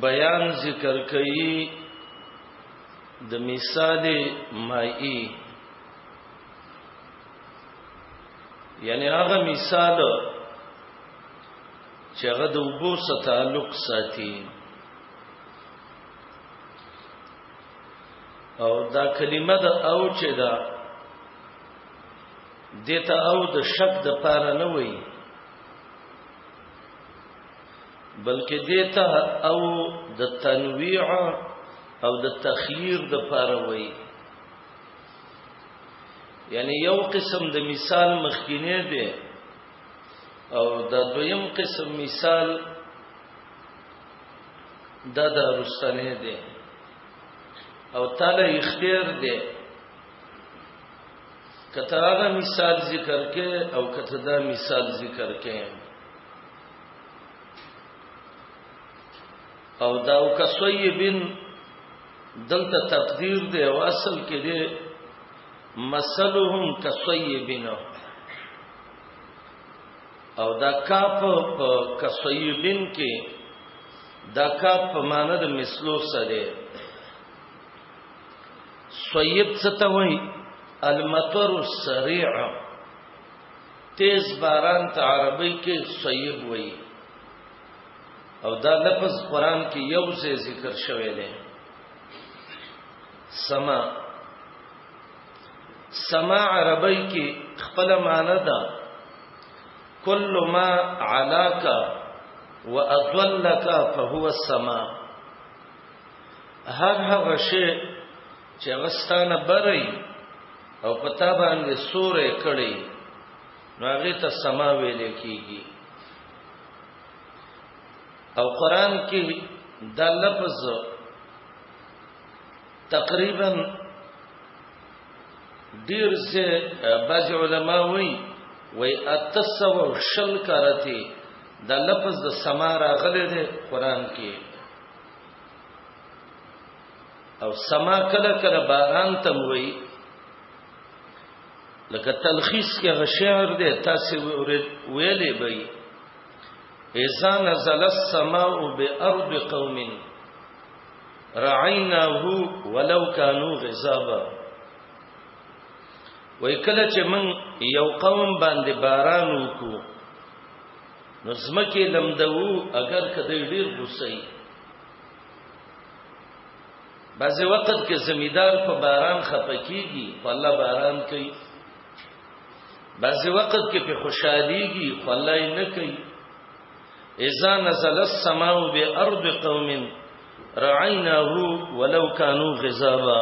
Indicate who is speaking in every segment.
Speaker 1: بیان ذکر کوي د مثال مائی یعنی هغه مثال چې هغه د وبو سره تعلق ساتي او دا کلمه د او چې دا دته او د شک د پاره نه وایي بلکې دیته او د تنویع او د تخییر د پاره وای یعنی یو قسم د مثال مخکینه دی او د دویم قسم مثال د درستنه دی او تعالی اختیار دی کته هغه مثال ذکر کې او کته دا مثال ذکر کې او دا او کسویبن دلته تقدیر دی او اصل کې دی مثلهم کسویبن او دا کاپ په کسویبن کې دا کاپ په معنی د مثلو سره صیب ستوي المطر السريع تیز باران ته عربی کې صیب وایي او دا لفظ قران کې یو ځای ذکر شوی دی سما سما عربی کې خپل معنی ده کل ما علاکا واضلک فهو السما هر هغه شی چې هغه ستانه بری او پتا باندې سورې کړي نو هغه ته سما ویل کیږي او قران کې دا لفظ تقریبا ډیر څه بعض علما وایي وای اتسو شل کرتی دا لفظ د سما راغلی دی قران کې او سما کله کله باران تم وای لکه تلخیص کې غشعر دی تاسو ویلې به اذا نزل السماء بارض قوم رعيناه ولو كانوا غزابا وای کله چې من یو قوم باندې باران وکړو نو زمکه لمدو اگر کدی ډیر غوسه ای بعضی وخت کې زمیدار په باران خپکیږي په الله باران کوي بعضی وخت کې په خوشحاليږي خو الله یې نه کوي اذا نزل السماء بارض قوم رعيناه ولو كانوا غزابا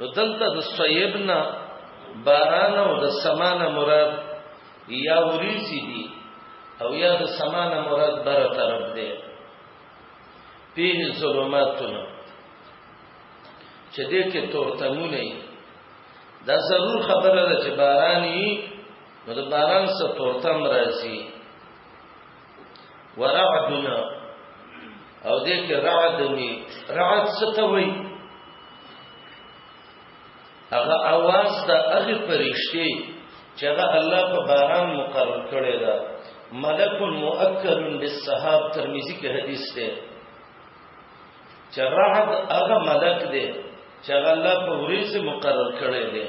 Speaker 1: نو دلته د صیبنا باران او د سمانه مراد یا وریسی دی او یا د سمانه مراد بر طرف دی پیه ظلماتونه چې دې کې تورتمونه دا ضرور خبره ده چې باران یې نو د باران سره تورتم راځي ورعدنا او دې کې رعد می رعد څه ته وایي هغه اواز ته هغه فرشتي چې هغه الله په باران مقرر کړی دا ملک مؤکل بالسحاب ترمذی کې حدیث ده چې رعد هغه ملک دی چې هغه الله په ورېځ مقرر کړی دی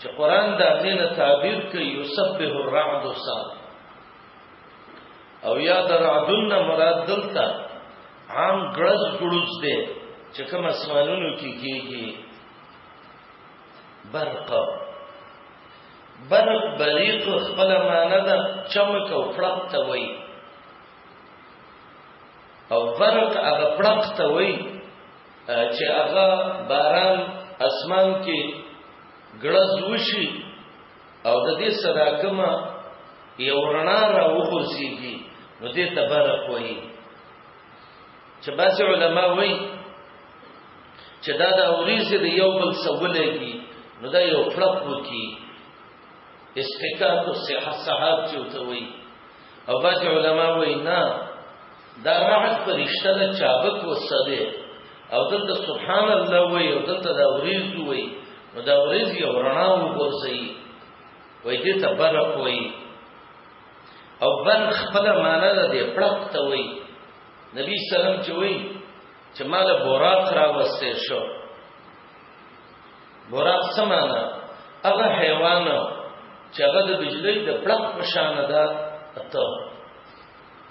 Speaker 1: چې قران دا غنه تعبیر کوي یسبح الرعد سر او یا د رعدن مراد دلته عام ګړز ګړز دی چې کوم اسمانونو کې کیږي برق برق بریق خپل معنی ده چمک او پړق ته وایي او برق هغه پړق ته وایي چې هغه باران اسمان کې ګړز وشي او د دې سره کما یو رڼا را وخورسیږي نو دې تبرق وایي چې بعض علما وایي چې دا د اوریزه د یو بل سولېږي نو دا یو فلپ وکي استقاق او صحت صحاب چې وتوي او بعض علما وایي نه دا معهد په رښته د چابک وسه دی او دلته سبحان الله وای او دلته دا ورېز وای نو دا ورېز یو رڼا وګورځي وای دې ته برق وای او بن خپل معنا ده دې پړق ته وای نبی سلام چې وای چې مال بوراق را وسته شو بوراق سمانا هغه حیوان چې هغه د بجلی د پړق په شان ده ته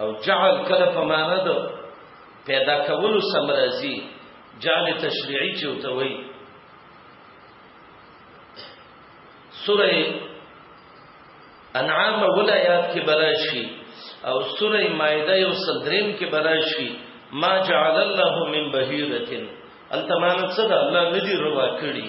Speaker 1: او جعل کله په معنا د پیدا کولو سم راځي جعل تشریعي چې وته وایي سوره انعام ولایات کې براشي او سوره مائده یو صدریم کې براشي ما جعل الله من بهیرتن التمانت صدا الله ندی روا کړی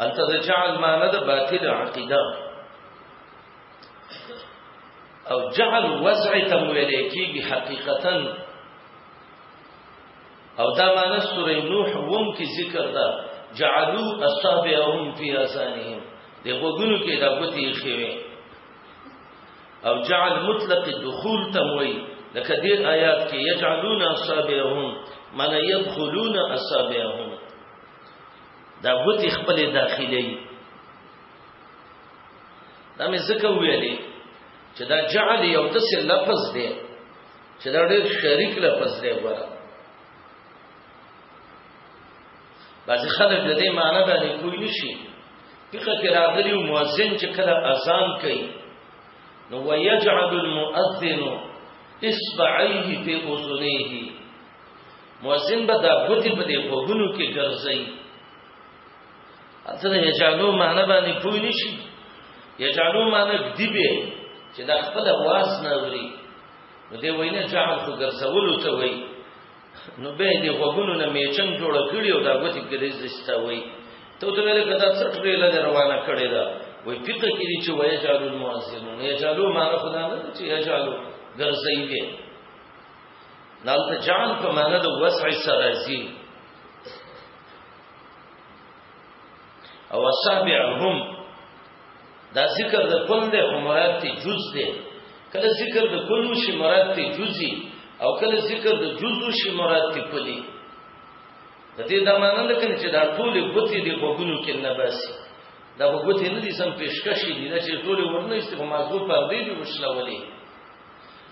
Speaker 1: هلته د جعل معنی د باطل عقیده او جعل وضع ته ویل کېږي حقیقتا او دا معنی سورې نوح ووم کې ذکر ده جعلوا اصابعهم في اذانهم د غوګونو کې دا ګوتې خېوي او جعل مطلق دخول ته وایي لکه دې آیات کې یجعلون اصابعهم من يدخلون اصابعهم دا ګوتی خپل داخلي دا مې ځکه ویلې چې دا جعل یو د څه لفظ دی چې دا ډېر شریک لفظ دی وره بعضی خلک د دې معنی باندې کوی نشي فقہ کې راغلی او مؤذن چې کله اذان کوي نو ويجعل المؤذن اصبعيه في اذنيه مؤذن به دا ګوتی په دې خوګونو کې ګرځي اته یې جانو معنی باندې پوه نشي یې جانو معنی دی به چې دا خپل واز نه وري نو دې وینه جعل خو ګرځول ته وای نو به دې خوګونو نه میچن جوړ کړی او دا ګوتی کې دې زستا وای ته ته ویل کدا څټ ریل روانه کړی دا وای فقہ کې دي چې وای جعل المؤذن نه جعلو معنی خدا نه چې جعلو ګرځي به دلته جان په معنا د وسع سره زی او اصحابهم دا ذکر د کل د مراد ته جز دی کله ذکر د کل شی مراد ته جزئی او کله ذکر د جز شی مراد ته کلی د دې د معنا نه کړي چې دا ټول بوتي دی په ګونو کې نه باسي دا بوتي نه دي سم پیشکشي دي چې ټول ورنه استغمازو پر دې دی وشلولې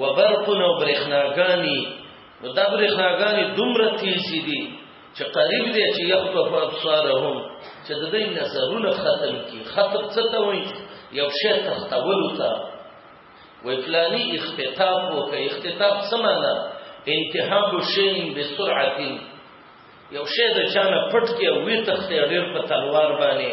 Speaker 1: وبرقونه او برېښناګانې نو دا برېښناګانې دومره تیزې دي چې قریب دی چې یخطف ابصارهم چې د دوی نظرونه ختم کی خطب څه ته وایي یو شی تختول ته وای فلانی اختطاف وکړي اختطاف څه معنا انتهاب شی بسرعه یو شی د چانه پټ کې وي تختې ډېر په تلوار باندې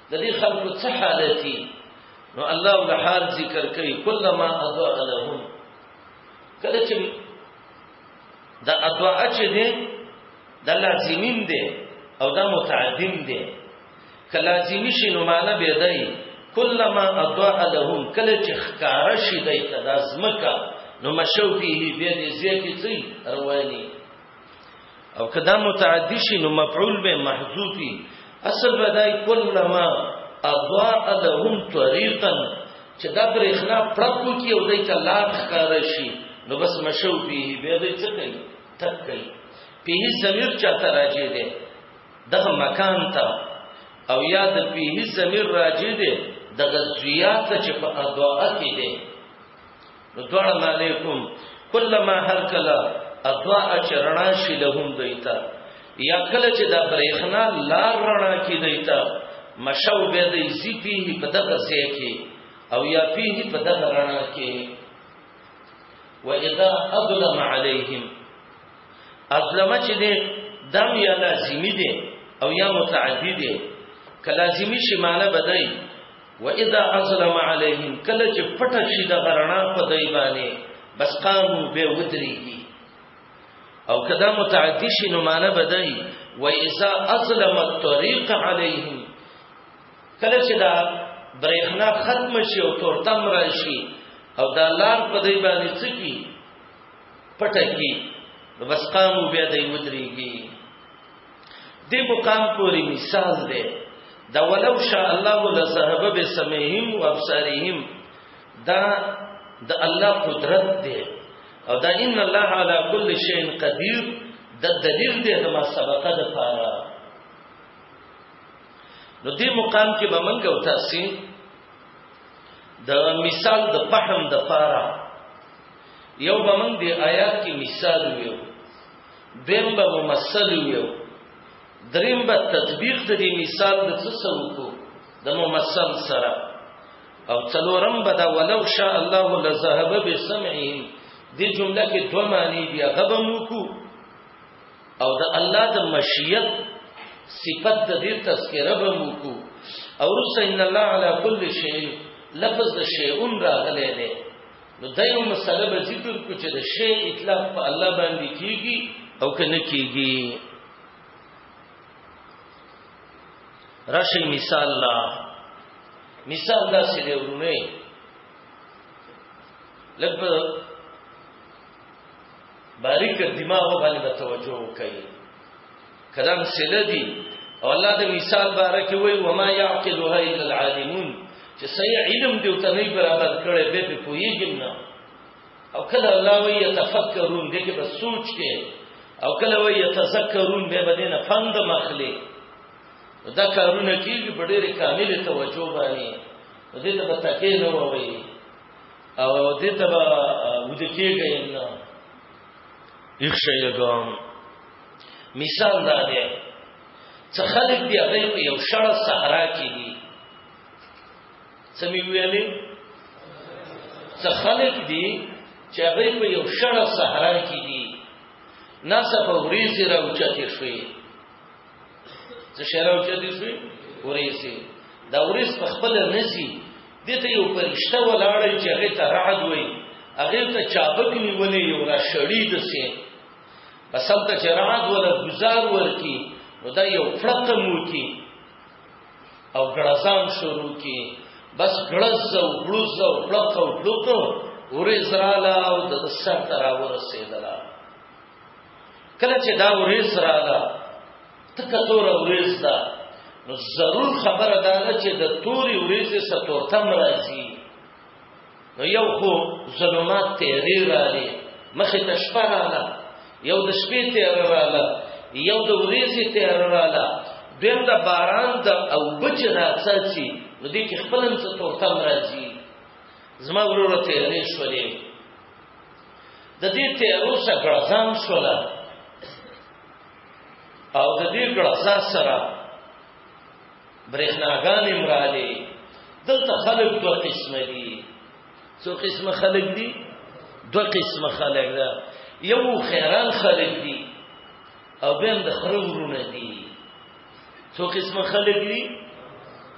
Speaker 1: د دې خلکو څه حالت نو الله ول حال ذکر کوي کله ما اضاء لهم کله چې دا اضاء چې دي دا لازمین دي او دا متعدم دي کله لازمی شي نو معنا به دی کله ما اضاء لهم کله چې ښکار شي دی ته د ازمکه نو مشو فيه به دې زیاتې رواني او کدا متعدی شي نو مفعول به محذوفي اصل بدای کلمه اضاء لهم طريقا چې دا برېښنا پرکو کې او دای ته لار ښکار شي نو بس مشو به به دې څه کوي تک کوي په زمير چاته راځي دي دغه مکان ته او یا د پیه زمیر راجی دی د غزویات چې په اضاءه کې دی نو دواړه معنی کوم کلمه هر کله اضواء چرنا شي لهم دیتا یا کله چې دا برېخنا لار رڼا کې دیتا مشو به دې زی پیه په دغه ځای کې او یا پیه په دغه رڼا کې و اذا اظلم عليهم اظلم چې دې دم یا لازمی دې او یا متعدی دې کلازمی شي معنی بدای واذا ازلم عليهم کله چې پټه شي د غرنا په دای باندې بس قامو به ودرېږي او کدا متعدی شي نو معنی بدای واذا ازلم الطريق عليهم کله چې دا برېښنا ختم شي او تورتم راشي او دا لار په دای باندې څکی پټه کی نو بس قامو به دای ودرېږي دې مقام پورې مثال دی دا ولو شاء الله لذهب بسمعهم وابصارهم دا د الله قدرت دی او دا ان الله على كل شيء قدير د دلیل دی د ما سبقه د پاره نو دې مقام کې به منګه او تاسو د مثال د فهم د پاره یو به موږ د آیات کې مثال ویو دویم به ممثل یو دریم به تطبیق د دې مثال د څه سوکو د ممثل سره او څلورم به دا ولو شاء الله لذهب بسمعهم دې جمله کې دوه معنی بیا غبم وکړو او د الله د مشیت صفت د دې تذکرہ به وکړو او رسول الله علی کل شیء لفظ د شیء راغلی دی نو دا یو مسله به ذکر کو چې د شی اطلاق په الله باندې کیږي او کنه کیږي راشي مثال لا مثال دا څه دی ورونه لږ باریک دماغ باندې توجه وکړئ کدا مسله دی او الله د مثال بارک وی و ما يعقلها الا العالمون چې صحیح علم دی او ته نه برابر کړي به په کویږم نه او کله الله وی يتفکرون دې کې بس سوچ کې او کله وی يتذکرون به بدینه فند مخلي دا کارونه کیږي په ډېر کامل توجه باندې دې ته به تکې نه ووي او دې ته به ودکیږي نه اخشیګم مثال دا دی چې خلک دی هغه په یو شړ صحرا کې دي سمې ویلې چې خلک دی چې هغه په یو شړ صحرا کې دي ناسه په وریزه راوچته شوی څه شړ راوچته شوی وریزه دا وریز په خپل نسی دته یو پرشته ولاړی چې هغه ته رعد وای هغه ته چابک نیولې یو را شړی دسه بس هلته چې رعد ولا ګزار ورکی نو دا یو فرقه مو کی او ګړزان شروع کی بس ګړز او ګړز او فرقه او فرقه اورې زرالا او د سر تر ورسېدلا کله چې دا اورې زرالا تکه تور اورې زدا نو ضرور خبره ده چې د توري اورې څخه تورتم راځي نو یو خو ظلمات تیرې راغلې مخې ته شپه راغله یو د شپې تیاره راغله یو د ورځې تیاره راغله دویم د باران د او بچ راڅاڅي نو دې کې خپل هم څه تورتم راځي زما وروره تیرې شولې د دې تیارو سره ګړځام شوله او د دې ګړځا سره برېښناګانې هم راغلې دلته خلک دوه قسمه دي څو قسمه خلک دي دوه قسمه خلک ده یو خیران خلک دي او بیم د خره ورونه دي څو قسمه خلک دي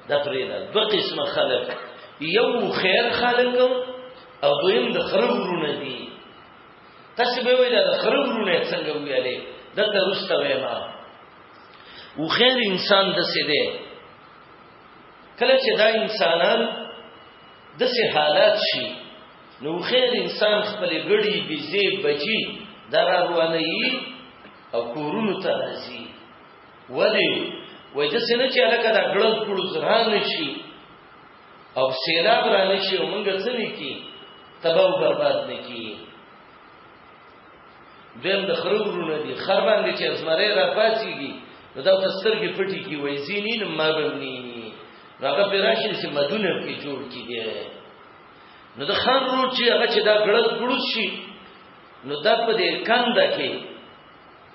Speaker 1: د پرې ده دوه قسمه خلک یو خیر خلک او دویم د خره ورونه دي تاسو به ویل د خره ورونه څنګه ویلې دلته رسته ویما او خیر انسان د څه دی کله چې دا انسانان د څه حالات شي نو خیر انسان خپل ګړي بيزي بچي درارواني او کورونو ته راځي ولی وای د سینې چې الکه دا ګړل کړو زران شي او سیلاب را نشي او موږ څه نه کی تباہ برباد نه کی دیم د خرو ورونه دي خر باندې چې زمره را پاتېږي نو دا ته سترګې پټي کی وای زینی نه مابنی هغه پیراشي چې مدونه کې جوړ کیږي نو د خان رو چې هغه چې دا ګړز ګړز شي نو دا په دې کند کې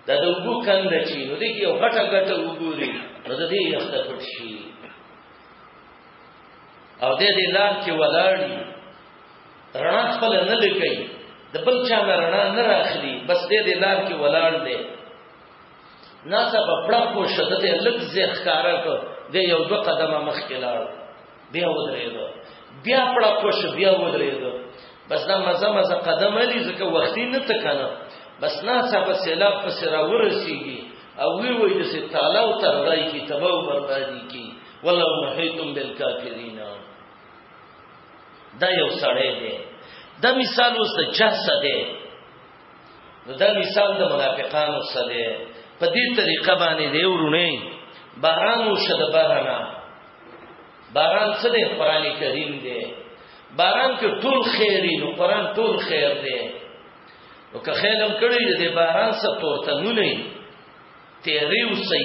Speaker 1: دا د وګو کند چې نو دې یو غټه غټه وګوري نو د دې یخته پټ شي او دې دې لار کې ولاړی رڼا خپل نه لګي د بل چا نه رڼا نه راخلي بس دې دې لار کې ولاړ دی ناسا په پړه کو شدت لک زیخ کار کو دې یو دو قدمه مخ کې لاړ بیا ودرېدو بیا پړه کو ش بیا ودرېدو بس دا مزه مزه قدم لري ځکه وختي نه تکنه بس ناسا په سیلاب په سرا ورسیږي او وی وی د سي تعالی او ترای کی تباہ او بربادي کی ولو نهیتم بالکافرین دا یو سړی دی دا مثال اوس د چا څه دی نو دا مثال د منافقانو څه دی په دې طریقه باندې دی ورونه باران وشد بارانه باران څه دی قران کریم دی باران کې ټول خیری نو قران ټول خیر دی او که خیلم کړی دی باران څه تورته نه نه تیری وسی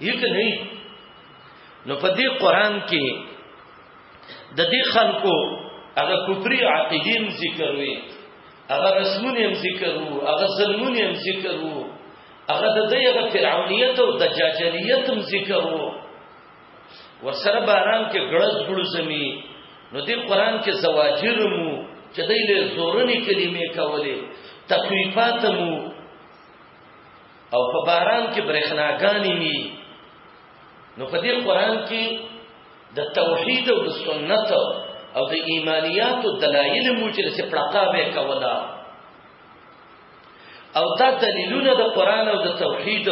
Speaker 1: یک نه نو په دې قران کې د دې خلکو هغه کفري عقیدین ذکر وي هغه رسمونه هم ذکر وو هغه ظلمونه هم ذکر وو هغه د دې هغه فرعونیت او دجاجلیت هم ذکر وو ورسره باران کې ګړز ګړو زمي نو دې قران کې زواجر مو چې دې له زورنې کلمې کولې تخویفات مو او په باران کې برېښناګانې وي نو په دې قران کې د توحید او د سنت او د ایمانیات او دلایل موجل سي پړقا به کولا او دا دلیلونه د قران او د توحید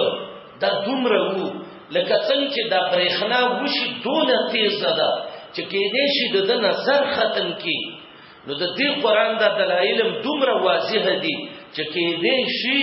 Speaker 1: دا دومره وو لکه څنګه چې دا برېښنا وشي دونه تیز ده چې کې دې شي د نظر ختم کی نو د دې قران د دلایلم دومره واضح دي چې کې دې شي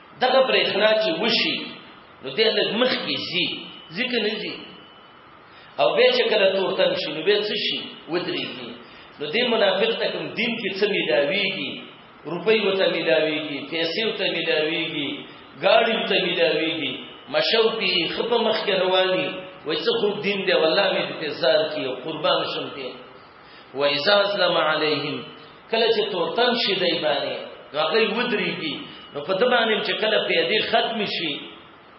Speaker 1: دغه برېښنا چې وشي نو دې لږ مخ کې زی ځکه نه زی او به چې کله تورتن شي نو به څه شي ودرېږي نو دې منافق ته کوم دین کې څه ملاويږي روپۍ وته ملاويږي پیسې وته ملاويږي ګاډي وته ملاويږي مشو پی خپ مخ کې رواني وای څه خوب دین دی والله مې دې زار کی او قربان شم ته و اذا ظلم عليهم کله چې تورتم شي دای باندې هغه ودرېږي نو په د باندې چې کله پیدې ختم شي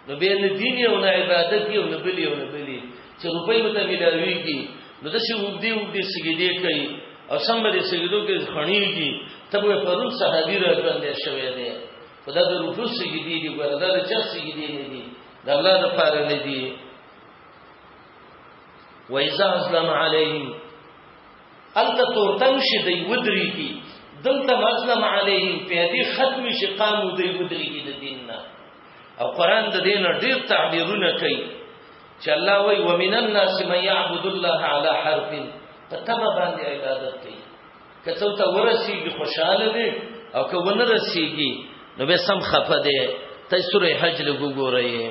Speaker 1: نو به نه دین او نه عبادت یو نه بلی او نه بلی چې روپۍ مته ملاويږي نو د شي وګدي وګدي سګیدې کوي او سم به سګیدو کې خړنیږي تب په پرون صحابي را باندې شوې ده خدا د روپو سګیدې دی ګوردا د چا سګیدې نه دی د الله د پاره نه دی و اذا اسلم عليهم انت تورتن شي دی ودريږي دلته مسلم عليهم په دې ختم شي قام دی ودريږي د دین نه او قران د دین ډیر تعبیرونه کوي چې الله وای و من الناس من يعبد الله على حرف تتم باندې عبادت کوي کته ته ورسیږي خوشاله دي او که ونه رسیږي نو به سم خفه دي ته سوره حج لګو ګورئ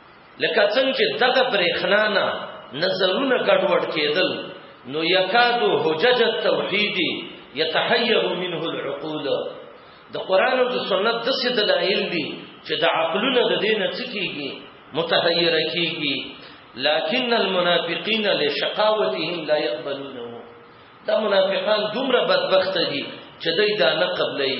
Speaker 1: لکه څنګه چې دغه برېښنا نه نظرونه ګډوډ کېدل نو یکادو حجج التوحید یتحیر منه العقول د قران او د سنت د څه دلایل دي چې د عقلونو د دینه څه کیږي متحیر کیږي لكن المنافقین لشقاوتهم لا يقبلونه دا منافقان دومره بدبخت دي چې دوی دا نه قبلې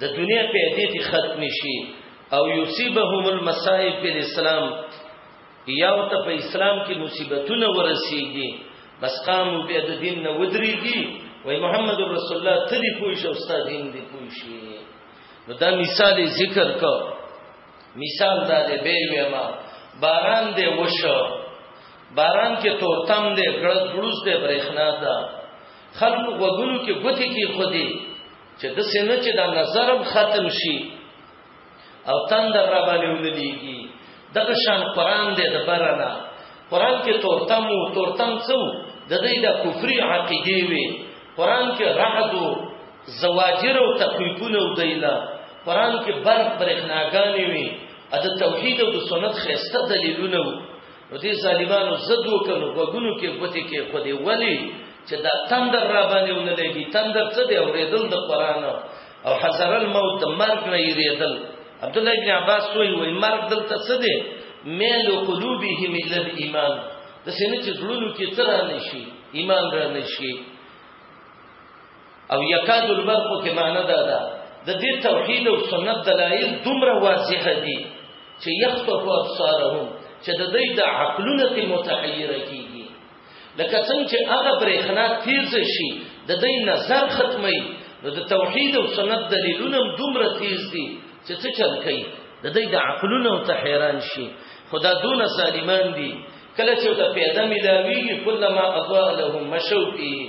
Speaker 1: د دنیا په دې ختم شي او یصيبهم المصائب په اسلام یا ته په اسلام کې مصیبتونه ورسیږي بس قامو به د دین نه ودرېږي وای محمد رسول الله ته دی پوه شو استاد دین دی پوه شي نو دا مثال ذکر کو مثال دا دی به ویما باران دی وشو باران کې تورتم دی ګړز ګړوز دی برېښنا ده خلق وګونو کې ګوتې کې خودي چې د سینه چې د نظرم ختم شي او تندر را باندې ولېږي دغه شان قران دې د برنا قران کې تورتم او تورتم څو د دې د کفري عقیده وي قران کې رعد او زواجر او تخویفونه او دیلا قران کې برق برخناګانې وي د توحید او د سنت خسته دلیلونه نو دې ظالمانو زد وکړو وګونو کې پتی کې خو دې ولی چې دا تندر را باندې ولګي تندر څه دی اورېدل د قران او حذر الموت د مرګ نه یریدل عبد الله ابن عباس وی وی مرګ دلته څه دی ميل قلوبهم الى الايمان د سینې چې زړونو کې تر نه شي ایمان را نه شي او یکاد البرق کې معنی دا ده د دې توحید او سنت دلایل دومره واضح دي چې یخطف ابصارهم چې د دې د عقلونه ته متحیر کیږي لکه څنګه چې هغه برېښنا تیز شي د دې نظر ختمي نو د توحید او سنت دلیلونه دومره تیز دي چې څه چل کوي د دې د عقلونه ته حیران شي خدا دون سالمان دي کله چې ته پیدا ملاویږي کله ما اضاء لهم مشو فيه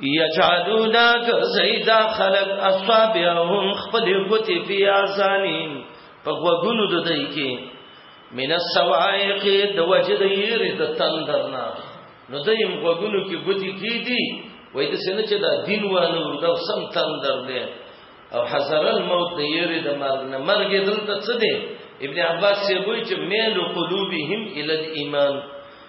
Speaker 1: یجعلون زیدا خلق اصابعهم خپل غوتی فی اذانین په غوګونو د دای کې من السوائق د وجد یې د تندرنا نو دیم غوګونو کې غوتی کی دي وای د سینې چې دا دین وانه ورته سم تندر دی او حذر الموت نه یری د مرګ نه مرګ دلته څه دی ابن عباس یې وایي چې میل قلوبهم ال الايمان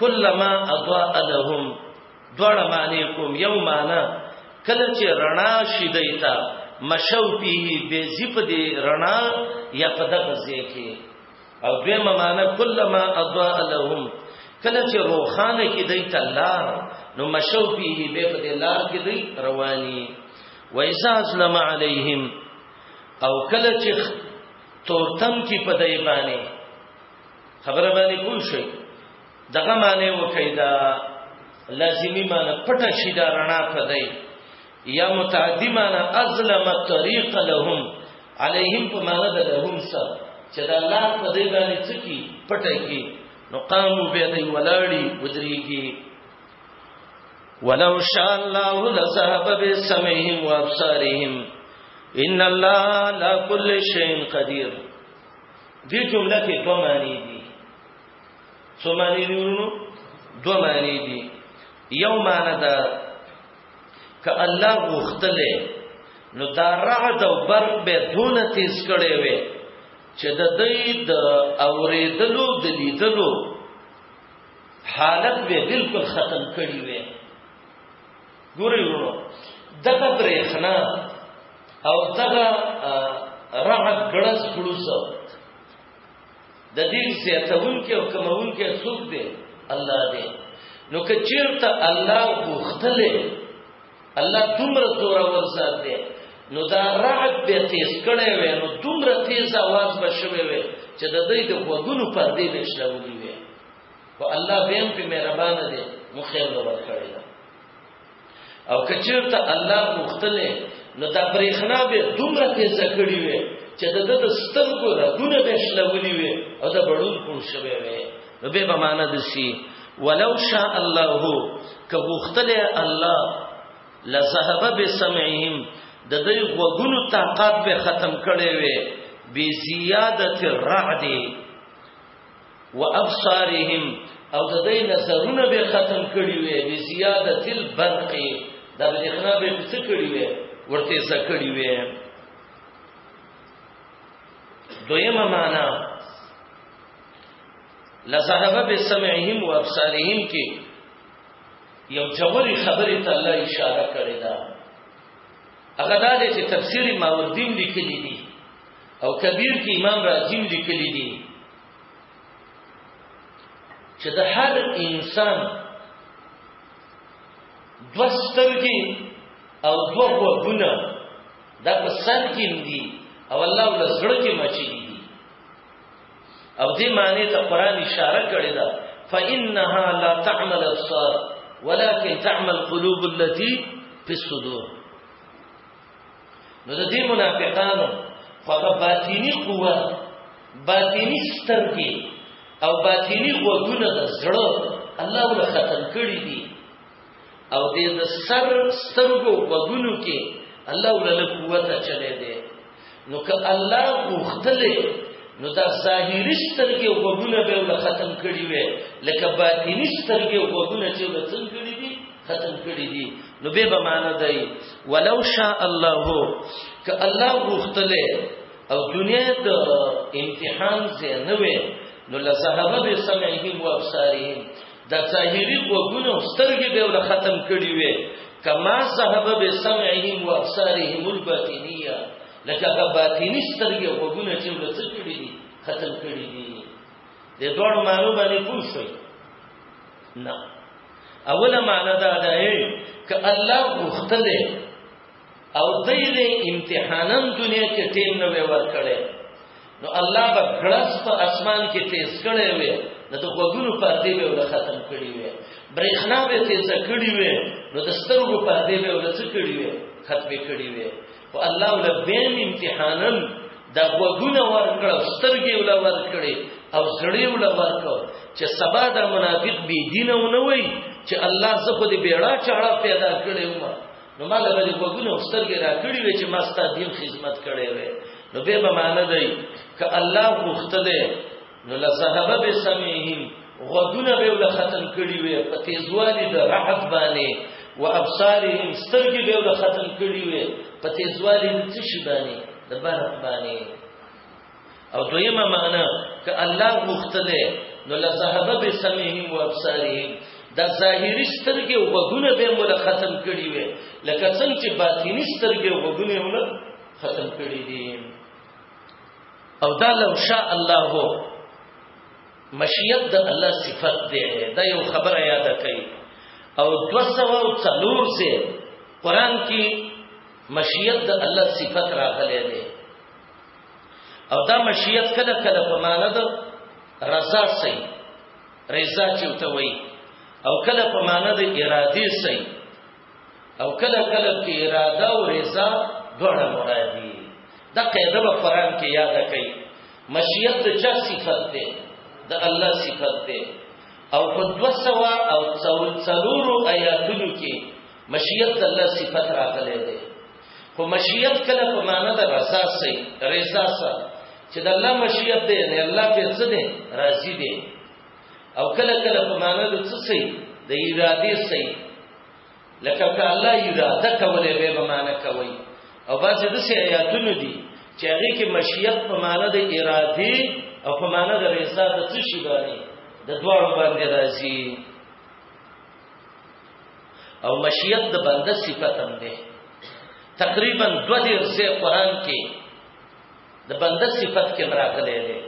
Speaker 1: کلما اضاء لهم دوړه معنی کوم یو معنی کله چې رڼا شي دیتا مشو پیه به زیپ دی رڼا یا په دغه ځای کې او دویمه معنی کلما اضاء لهم کله چې روخانه کې دیتا لار نو مشو پیه به په دې لار کې دی رواني وایسا اسلم علیهم او کله چې تورتم کې په دای باندې خبره باندې پوه شئ دغه معنی وکړئ دا لازمی معنی پټه شي دا رڼا پدای یا متعدی معنی ازلم الطريق لهم عليهم په معنی د لهم سره چې دا الله په دې باندې څه کی پټه کی نو قامو به دی ولاړی ودریږي ولو شاء الله لذهب بسمعهم وابصارهم ان الله على كل شيء قدير دې جمله کې دوه معنی دي څو معنی دي ورونو دوه معنی دي یو معنی دا ک الله غوښتلې نو دا رعد او برق به دونه تیز کړي وي چې د دې د اوریدلو د لیدلو حالت به بالکل ختم کړي وي ګوري ورو دغه برېښنا او دغه رعد ګړز ګړز د دې زیاتون کې او کمون کې څوک دی الله دی نو که چیرته الله غوښتلې الله دومره زور ورسات دی نو دا رعد به تیز کړي وي نو دومره تیز आवाज به شوي وي چې د دې د وګونو پر دې نشلولي وي او الله به هم په مهربان دی مخیر ورکړي او کچیرته الله مختله نو دا برېښنا به دومره تیز کړی وي چې د د سترګو رګونه به شلولي وي او دا بړون پون شوی وي نو به به معنا د سی ولو شاء الله که مختله الله لذهب بسمعهم د دې غوګونو طاقت به ختم کړي وي بی زیادت الرعد وابصارهم او د دې نظرونه به ختم کړی وي به زیادت البرق دا به اخنا به څه کړی وي ورته څه کړی وي دویمه معنا لذهب بسمعهم وابصارهم کې یو جوړی خبره ته الله اشاره کړی دا هغه دا چې تفسیر ماوردین لیکلی دي او کبیر کې امام رازی لیکلی دي چې د هر انسان دو سترګې او دو غوږونه دا په سر کې دي او الله ول زړه کې مچي دي او دې معنی ته قران اشاره کړې ده فانها لا تعمل الابصار ولكن تعمل قلوب التي في الصدور نو د دې منافقانو هغه باطینی قوه باطینی سترګې او باطینی غوږونه د زړه الله ول ختم کړی دي او دې د سر سترګو غوږونو کې الله ول له قوت چلے دی نو که الله غوښتلې نو دا ظاهري سترګې او غوږونه به ول ختم کړي وي لکه باطني سترګې او غوږونه چې ول څنګه کړي دي ختم کړي دي نو به به معنا دی ولو شاء الله که الله غوښتلې او دنیا د امتحان زه نه وي نو لذهب بسمعهم وابصارهم د ظاهري غوږونو سترګې به ول ختم کړي وي کما صاحب به سمعهم و ابصارهم الباطنيه لکه هغه باطني سترګې غوږونه چې ول څه کړي دي ختم کړي دي د دوړ مانو باندې پوه شي نه اوله معنا دا ده ک الله غوښتل او دیل امتحانم دنیا کې ټیم نه ور کړي نو الله به غړس په اسمان کې تیز کړي وي نو د غوګونو پردې به ول ختم کړي وي برېښنا به تیز کړي وي نو د سترګو پردې به ول څه کړي وي ختمې کړي وي او الله ول بین امتحانم د غوګونه ور کړو سترګې ول ور کړي او زړې ول ور کړو چې سبا د منافق بي دینه ونه وي چې الله زه خو دې بیړه چاړه پیدا کړې ومه نو ما له بلې غوږونه او سترګې را کړي وې چې ما ستا دین خدمت کړی وې نو به به معنی دی که الله غوښته دی نو له صحابه به سمعهم غوږونه به ول ختم کړي وې په تیزوالي د رحت باندې و ابصارهم سترګې به ول ختم کړي وې په تیزوالي د څه شي باندې د برق باندې او دویمه معنا ک الله مختله نو لذهب بسمهم وابصارهم دا ظاهری سترګې او غوونه به مولا ختم کړی وي لکه څنګه چې باطینی سترګې او غوونه مولا ختم کړی دي او دا لو شاء الله مشیت د الله صفت دی دا یو خبره یاد کړئ او 204 سے قران کې مشیت د الله صفت راغلې ده او دا مشیت کله کله په معنا ده رضا سي رضا چوته وي او کله په معنا ده ارادي سي او کله کله کې اراده او رضا دواړه مراد دي دا قاعده په قران کې یاد کړئ مشیت د چا صفت ده د الله صفت ده او په 200 او 400 آیاتونو کې مشیت الله صفت راغلي ده خو مشیت کله په معنا د رضا سي رضا سره چې د الله مشیت دی نه الله په څه دی راضي دی او کله کله په معنا د څه سي د اراده سي لکه که الله اراده کولې به په معنا کوي او بعضې د سي آیاتونو دي چې هغه کې مشیت په معنا د اراده او په معنا د رضا د څه شي باندې د دوه باندې راضي او مشیت د بنده صفت هم ده تقریبا دو دیر سے قرآن کې د بنده صفت کې راغلي دي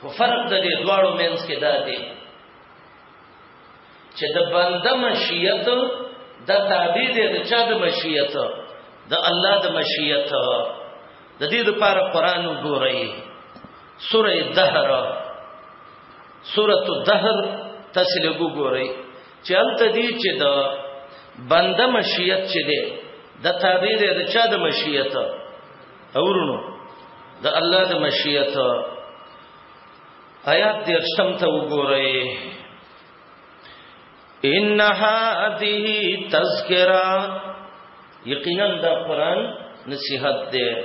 Speaker 1: خو فرق د دې دواړو مینس کې دا دی چې د بنده مشیت د تابع دی د چا د مشیت د الله د مشیت د دې لپاره قران وګورئ سوره دهر سورۃ الدهر تاسو له وګورئ چې الته دي چې د بنده مشیت چې ده د تعبیر د چا د مشیت اورونو د الله د مشیت آیات دې اشتم ته وګورئ ان هذه تذکرہ یقینا دا قران نصیحت ده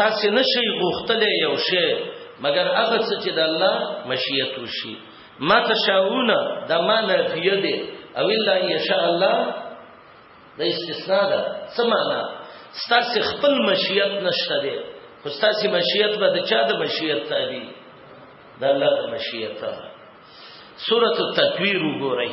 Speaker 1: تاسو نشي غوښتلې یو شی مګر هغه څه چې د الله مشیت وشي ما تشاؤون د ما نفیه ده او الا یشاء الله د استثناء ده څه معنا ستاسو خپل مشیت نشته ده خو ستاسو مشیت به د چا د مشیت تابع د الله د مشیت سورۃ التکویر وګورئ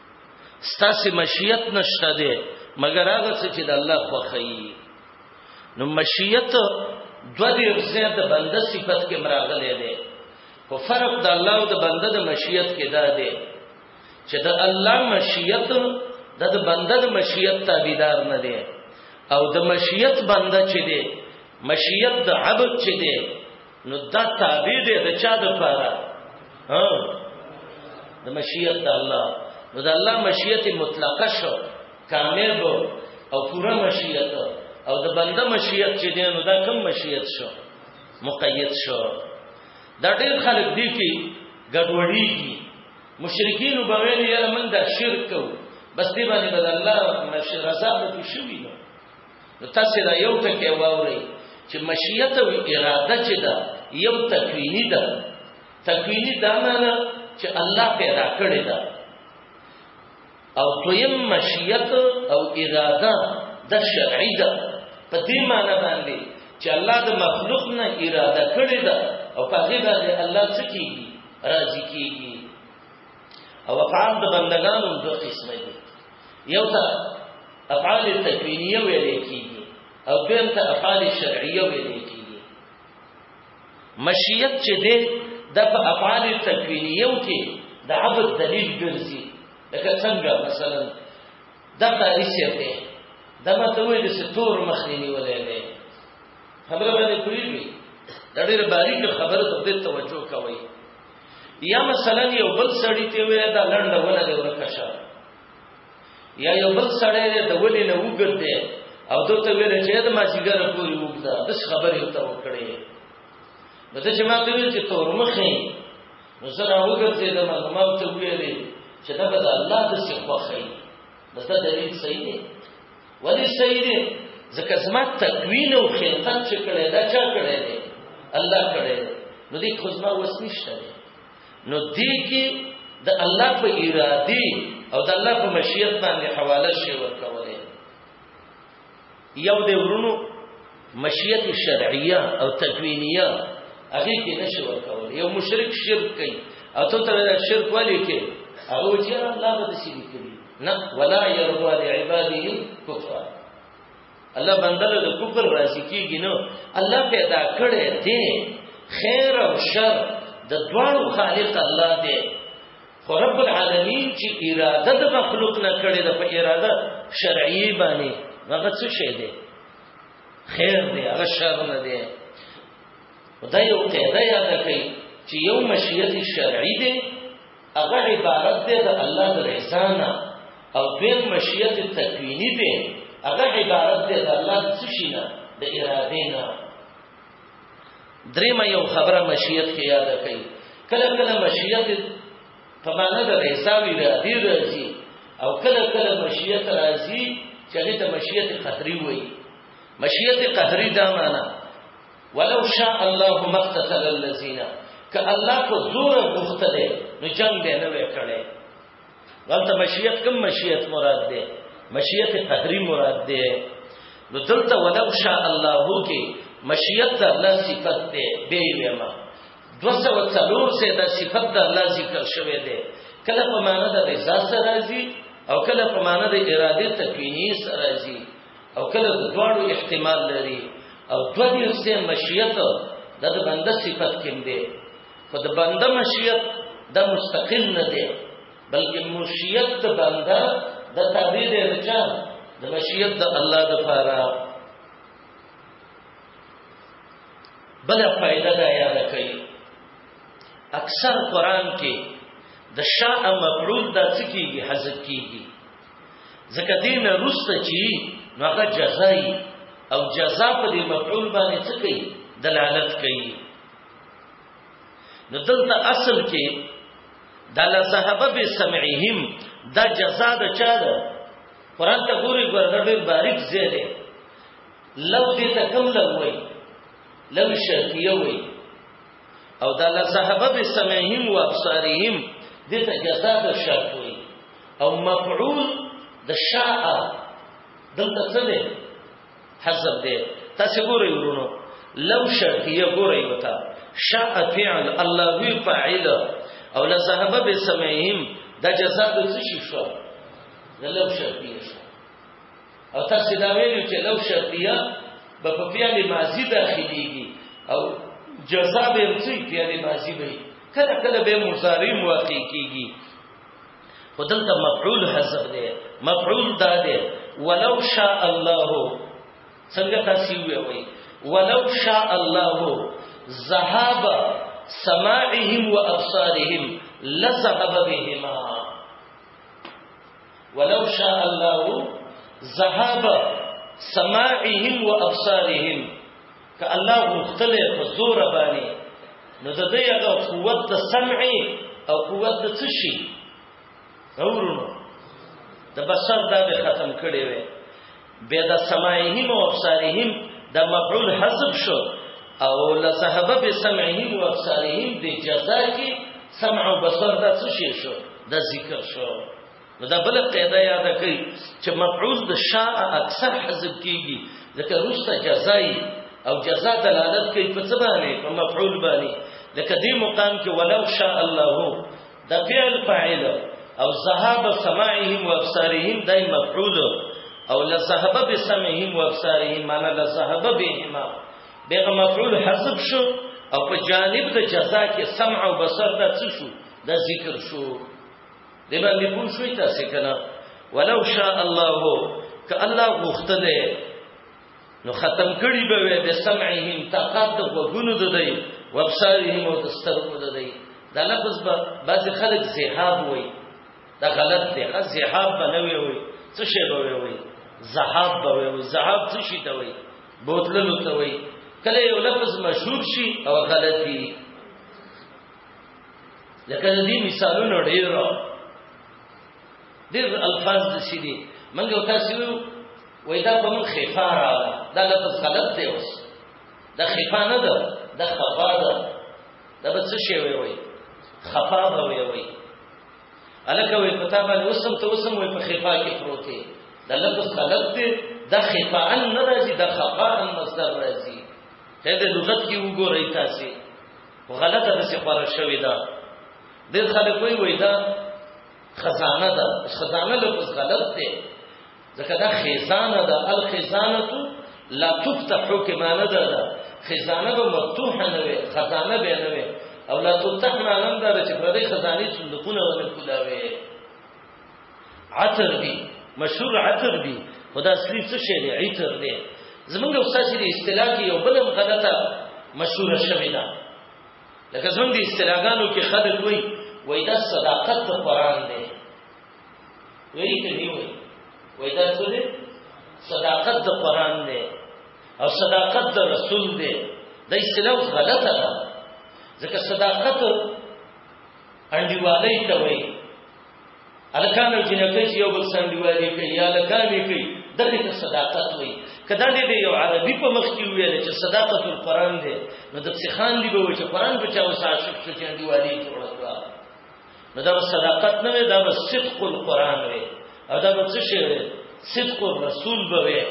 Speaker 1: ستاسو مشیت نشته دی مګر هغه څه چې د الله خوخی نو مشیت دو دیر زید بنده صفت کې مراغله دی خو فرق د الله او د بنده د مشیت کې دا دی چې د الله مشیت د بنده د مشیت تابعدار نه دی او د مشیت بنده چې دی مشیت د عبد چې دی نو دا تابع دی د چا د پاره ها د مشیت د الله نو د الله مشیت مطلقه شو کامل بو او پوره مشیت او د بنده مشیت چې دی نو دا کم مشیت شو مقید شو دا ډېر خلک دی کې ګډوډیږي مشرکین وبویل یاره من دا شرک کو بس دی باندې بد الله مشرزا په شوی نو نو تاسو دا یو ټکی واورئ چې مشیت او اراده چې دا یو تکوینی ده تکوینی دا معنی چې الله پیدا کړی ده او دویم مشیت او اراده د شرعی ده په دې معنی باندې چې الله د مخلوق نه اراده کړی ده او په دې باندې الله څه کیږي راضی کیږي او افعال د بندگانو دوه قسمه دي یو ته افعال تکوینیه ویل کیږي او دویم ته افعال شرعیه ویل کیږي مشیت چې ده د افعال تکوینیه کې د عبد دلیل ګرځي لکه څنګه مثلا د قاری سیته د ماته ویل چې تور مخنی ولې نه خبره باندې کوي دا ډېر باریک خبره ته توجه کوي یا مثلا یو بل سړی ته وی دا لنډه ونه دی ورکه شه یا یو بل سړی دی د ولې نه وګرځي او دوی ته ویل چې د مازیګر پورې وګدا د خبرې ته وکړي نو چې ما ته ویل چې تور مخې نو زه را وګرځې د معلومات ته ویلې چې دا به الله د څخه خوخی بس دا دلیل صحیح دی ولی صحیح دی ځکه زما تکوین او خلقت چې کړی دا چا کړی دی الله کړی دی نو دې خو زما وس نشته دی نو دې کې د الله په ارادي او د الله په مشیت باندې حواله شي ورکولې یو د ورونو مشیت شرعیه او تکوینیه هغه کې نشي ورکول یو مشرک شرک کوي او ته ته شرک ولي کې هغه چې الله به دې لیکلي نه ولا يرضى لعباده کفر الله بندل د کفر راضي کیږي نو الله پیدا کړي دې خیر او شر د دوړو خالق الله دې خو رب العالمین چې اراده د مخلوق نه کړي د په اراده شرعي باندې هغه څه شي دی خیر دی هغه شر نه دی دا یو قاعده یاد کړئ چې یو مشیت شرعي دی هغه عبارت دی د الله د رضا نه او دویم مشیت تکوینی دی هغه عبارت دی د الله د څه شي نه د ارادې نه درېمه یو خبره مشیت کې یاد کړئ کله کله مشیت فمانه د حسابي د دې راځي او کله کله مشیت راځي چې هغه ته مشیت قهري وایي مشیت قهري دا معنا ولو شاء الله مقتتل الذين ک الله کو زور غفتله نو جنگ به نه وکړي غلطه مشیت کم مشیت مراد ده مشیت قهري مراد ده نو دلته ولو شاء الله کې مشیت الله صفت ده به ویما دوه سوه څلور ځای دا صفت د الله ذکر شوی دی کله په معنا د رضا سره راځي او کله په معنا د اراده تکوینی سره راځي او کله د دواړو احتمال لري او دو دیر سے مشیت دا د بنده صفت کم دی خو د بنده مشیت دا مستقل نه دی بلکې مشیت د بنده د تابع دی رجال د مشیت د الله د فاره بل فائدہ دا یاد کړئ اکثر قران کې د شاء مفعول د څه کیږي حذف کیږي ځکه دین رسته چی نو هغه جزای او جزا په دې مفعول باندې څه کوي دلالت کوي نو دلته اصل کې د لذهب به سمعهم دا جزا د چا ده قران ته ګوري ګورډر باریک زیاده لو دې ته کوم لو وای لو شرطیه وای او دا لذهب بسمعهم وابصارهم دې ته جزاء د شرط وای او مفعول د شاء دلته څه دی حذف دی تاسو ګورئ ورونو لو شرطیه ګورئ وتا شاء فعل الله وی فاعل او لذهب بسمعهم دا جزاء د څه شي شو د لو شرطیه شو او تاسو دا ویلو چې لو شرطیه به په فعل ماضی داخليږي او جزاء به هم څه فعل ماضی به کله کله به مضارع واقع کیږي خدلته مفعول حذف دی مفعول دا دی ولو شاء الله څنګه تاسو ویوي ولو شاء الله ذهاب سماعهم وابصارهم لذهب بهما ولو شاء الله ذهاب سماعهم وابصارهم که الله غوښتل په زور باندې نو د دې هغه قوت د سمع او قوت د څه شي اورونو د بصر دا به ختم کړي وي بیا د سماعهم او ابصارهم د مفعول حذف شو او لذهب بسمعهم او ابصارهم د جزاء کې سمع او بصر د څه شي شو د ذکر شو نو دا بل قاعده یاد کړئ چې مفعول د شاء اکثر حذف کیږي ځکه روسته جزاء او جزاء دلالت کوي په څه باندې په مفعول باندې لکه دې مقام کې ولو شاء الله د فعل فاعل او ذهاب سماعهم وابصارهم دای مفعول او لذهب بسمعهم وابصارهم معنا لذهب بهما دغه مفعول حذف شو او په جانب د جزا کې سمع او بصر د څه شو د ذکر شو د باندې پوه شوې تاسو کنه ولو شاء الله ک الله غوښتله نو ختم کړي به وي به سمعهم طاقت د وګونو د دی وبصارهم او د سترګو د دی دا لفظ به بعض خلک زهاب وي دا غلط دی ښه زهاب به نه وي وي څه شی به وي وي زهاب به وي وي زهاب څه شی ته وي بوتللو ته وي کله یو لفظ مشهور شي او غلط وي لکه دې مثالونو ډیرو ډېر الفاظ د سې دي موږ یو تاسو ویو وای دا په موږ خفا راغله دا لفظ غلط دی اوس دا خفا نه ده دا خفا ده دا به څه شی وی وای خفا به وی وای الکه وی پتا باندې وسم ته وسم وی په خفا کې پروت دی دا لفظ غلط دی دا خفا ان نه راځي دا خفا ان مصدر راځي ته د لغت کې وګورئ تاسو غلطه د څه خبره شوې ده ډېر خلک وایي وایي دا خزانه ده خزانه لفظ غلط دی ځکه دا خزانه ده الخزانه لا تفتح کمانه ده خزانه به مفتوح نه وي خزانه به نه وي او لا تفتح معنی دا ده چې پردې خزاني صندوقونه ونه کولاوي عطر دي مشهور عطر دي خدا اصلي څه شي دي عطر دي زمونږ استاد دې اصطلاح کې یو بل غلطه مشهور شوی ده لکه زموږ د اصطلاحګانو کې خلک وایي وایي دا صداقت د قرآن دی وایي که نه وایي وایي دا څه دی صداقت د قرآن دی او صداقت د رسول دی دا اصطلاح اوس غلطه ده ځکه صداقت انډیوالۍ ته وایي الکان او جنکه چې یو بل سندوالي کوي یا لکانې کوي دغه ته صداقت وایي کدا دې یو عربي په مخ کې ویل چې صداقت القرآن دی نو د څخان دی به چې قرآن په چا وسات شو چې سندوالي جوړ کړه نو دا صداقت نه وي دا صدق القرآن وي او دا څه شی صدق الرسول به وي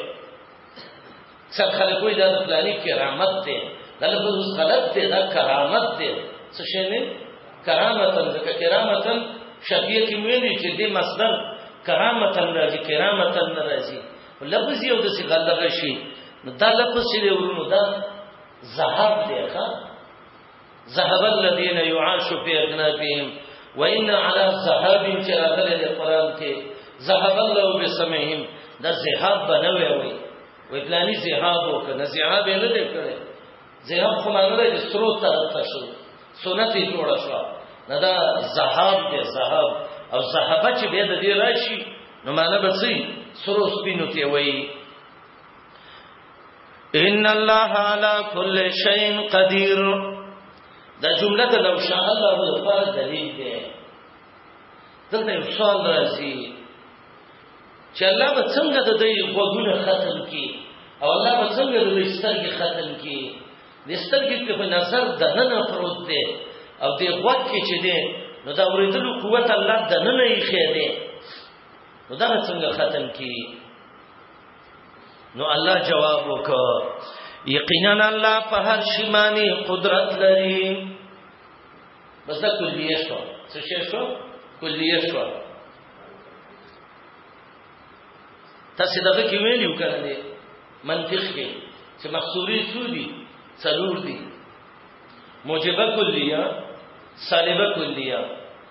Speaker 1: څه خلک وایي دا د فلاني کرامت دی دا لفظ اوس غلط دی دا کرامت دی څه شی دی کرامتن ځکه کرامتن شفیع کې ویلي چې دې مصدر کرامتن راځي کرامتن نه راځي لفظ یو د څه غلط شي نو دا لفظ چې ورونو دا زهر دی ښا ذهب الذين يعاش في اجنابهم وان على ذهاب چې راغلي د قران کې ذهب الله بسمهم دا ذهاب بنوي وي وی پلاني ذهاب وکړه ذهاب نه دی کړی ذهاب خو معنی دی سرو طرف ته شو سنت یې جوړ شو نه دا ذهاب دی ذهاب او ذهاب چې به د دې راشي نو معنی به سي سرو سپینو ته وایي ان الله على كل شيء قدير دا جمله د لو شاء الله لپاره دلیل دی دلته یو سوال راځي چې الله به څنګه د دې غوګونه ختم کړي او الله به څنګه د دې سترګې ختم کړي د سترګې په نظر د نن پروت دی او دې غوږ کې چې دی نو دا ورېدلو قوت الله د نن یې خېده نو دا څنګه ختم کړي نو الله جواب وکړ یقینا الله په هر شی باندې قدرت لري بس دا کلیه شو څه شی شو کلیه شو تاسو دغه کې ویلو کړه دې منطق کې چې محصوري سودي څلور دي موجبه کلیه سالبه کلیه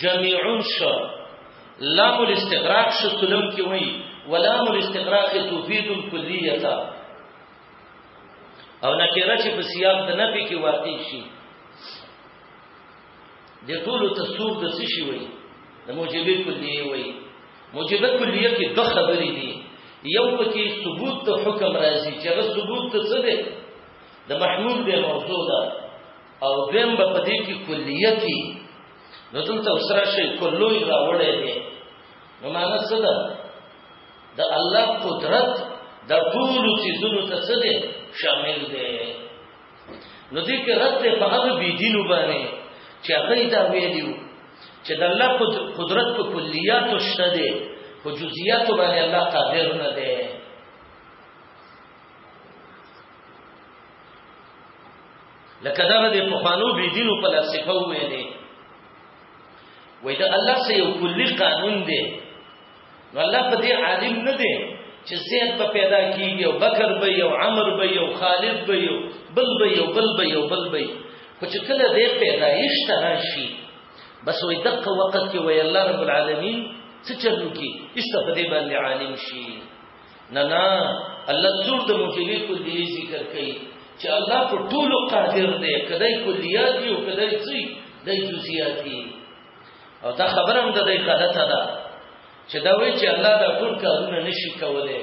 Speaker 1: جميعون شو لام الاستغراق شو تلم کی وی ولام الاستغراق تفید الکلیتا او نکره چې په سیاق د نبی کې واقع شي د ټول تصوف د څه شي وي د موجبه کلیه وي موجبه کلیه کې دوه خبرې دي یو پکې ثبوت د حکم راځي چې هغه ثبوت څه دی د محمول به موضوع ده او دیم به پدې کې کلیه کې نو دلته وسره شي کلوې راوړې دي نو معنا څه ده د الله قدرت د ټول چیزونو ته څه دي شامل دي نو دې کې رد په هغه بي دینو باندې چې هغه دا ویلو چې د الله قدرت په کلیات شته دي په جزئیات باندې الله قادر نه دی لکه دا د پخوانو بی دینو فلسفه ویلې وای دا الله سه یو کلی قانون دی نو الله په دې عالم نه دی چې زید په پیدا کیږي او بکر به یو عمر به یو خالد به یو بل به یو بل به یو بل به خو چې کله دې پیدایش ته راشي بس وې دقه وخت کې وې الله رب العالمین څه چلو کې ایسته په دې باندې عالم شي نه نه الله څور د مفیدی کلیه ذکر کوي چې الله په ټولو قادر دی کدی کلیات یو کدی څی د جزئیات او دا خبره هم د دې غلطه ده چې دا وایي چې الله دا ټول کارونه نشي کولای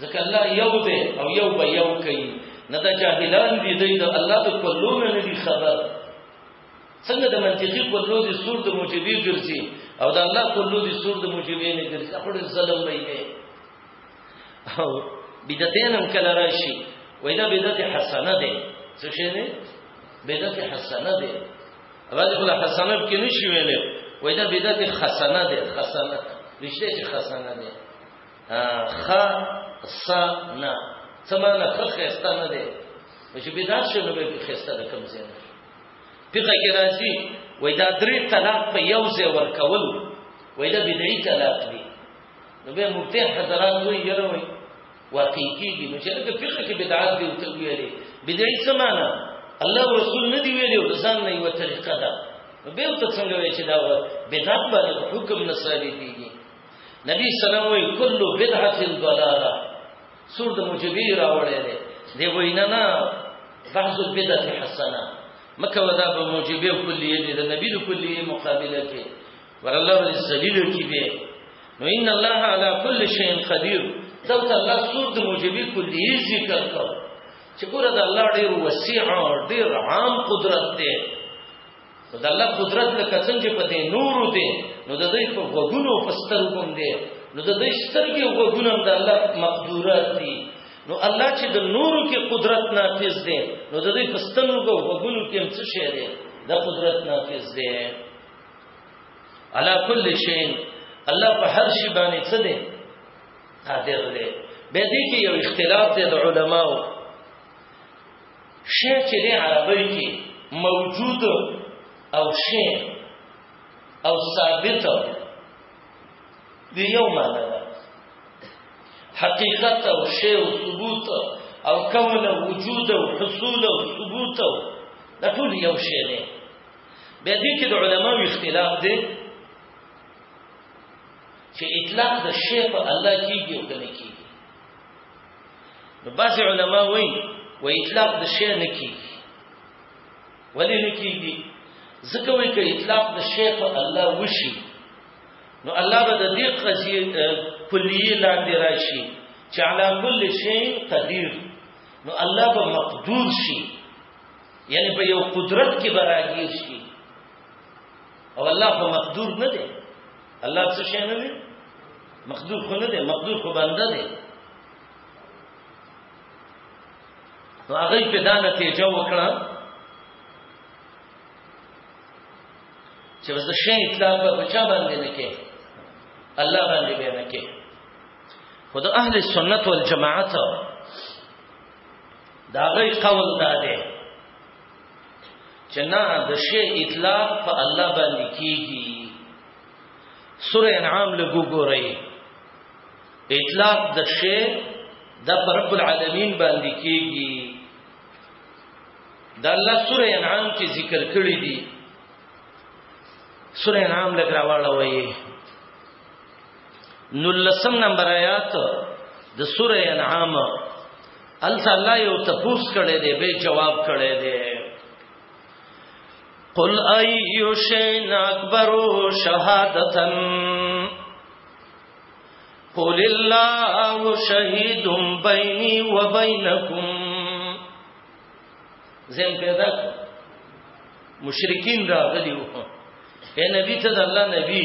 Speaker 1: ځکه الله یو دی او یو به یو کوي نه دا جاهلان دي د الله د کلو نه دي خبر څنګه د منطقي کلو دي سور د موجبي ګرځي او د الله کلو دي سور د موجبي نه ګرځي خو ډېر ظلم وي نه او بدعتین هم کله راشي وای دا بدعت حسنه ده څه شي ده بدعت حسنه ده اول خو حسنه کې نشي ویل وای دا بدعت حسنه ده حسنه رښتیا چې حسنه ده خ س نه څه معنی خ خسته نه ده چې بدعت شنو به خسته ده کوم ځای فقه کې راځي وای دا درې طلاق په یو ځای ورکول وای دا بدعي طلاق دی نو به مفتي حضرات وایي یره وایي واقع کیږي نو چې لکه فقه کې بدعات دی او ته ویلې بدعي څه معنا الله او رسول نه دی ویلي او ځان نه یو طریقه ده نو به ته څنګه وایي چې دا بدعت باندې حکم نه ثابتېږي نبی صلی الله علیه وسلم کل بدعه ضلاله سور د موجبی راوړی دی دی وای نه نه بعض البدع حسنه مکه ودا به موجبی او کلیه دی د نبی د کلیه مقابله کې ور الله ول ذلیل کی به نو ان الله علی کل شیء قدیر دا ته الله سور د موجبی کلیه ذکر کړ چې ګوره د الله ډیر وسیع او ډیر عام قدرت دی د الله قدرت لکه څنګه په دې نورو دی نو د دوی په وګونو په سترګو دی نو د دوی سترګې او وګونه د الله مقدورات دي نو الله چې د نورو کې قدرت نافذ دی نو د دوی په سترګو او وګونو کې څه شی دی د قدرت نافذ دی علا کل شی الله په هر شی باندې څه دی قادر دی به دې کې یو اختلاف دی د علماو شی چې د عربی کې موجود او شی او ثابت دی یو معنی ده حقیقت او شی او ثبوت او کون او وجود او حصول او ثبوت دا ټول یو شی دی بیا دې کې د علماو اختلاف دی چې اطلاق د شی په الله کېږي او کنه کېږي نو بعض علما وایي و اطلاق د شی نه کیږي ولې نه کیږي ځکه وایي چې اطلاق د شی په الله وشي نو الله به د دې قضیه کلیه لاندې راشي چې علا کل شی قدیر نو الله به مقدور شي یعنی په یو قدرت کې براګیر شي او الله خو مقدور نه دی الله څه شي نه دی مقدور خو نه دی مقدور خو بنده دی نو هغه په دا نتیجه وکړه چې وسه شي اطلاق په چا باندې نه کې الله باندې به نه کې خود اهل سنت والجماعت دا غي قول دا دی چنا د شی اطلاق په الله باندې کیږي سوره انعام له ګورئ اطلاق د شی د رب العالمین باندې کیږي د الله سوره انعام کې ذکر کړی دی سوره انعام لګراواله وایي نلسم نمبر آیات د سوره انعام الته الله یو تپوس کړي دی به جواب کړي دی قل ایو شین اکبر شهادتا قل الله شهید بیني وبینکم زم پیدا مشرکین راغلیو اے نبی ته د الله نبی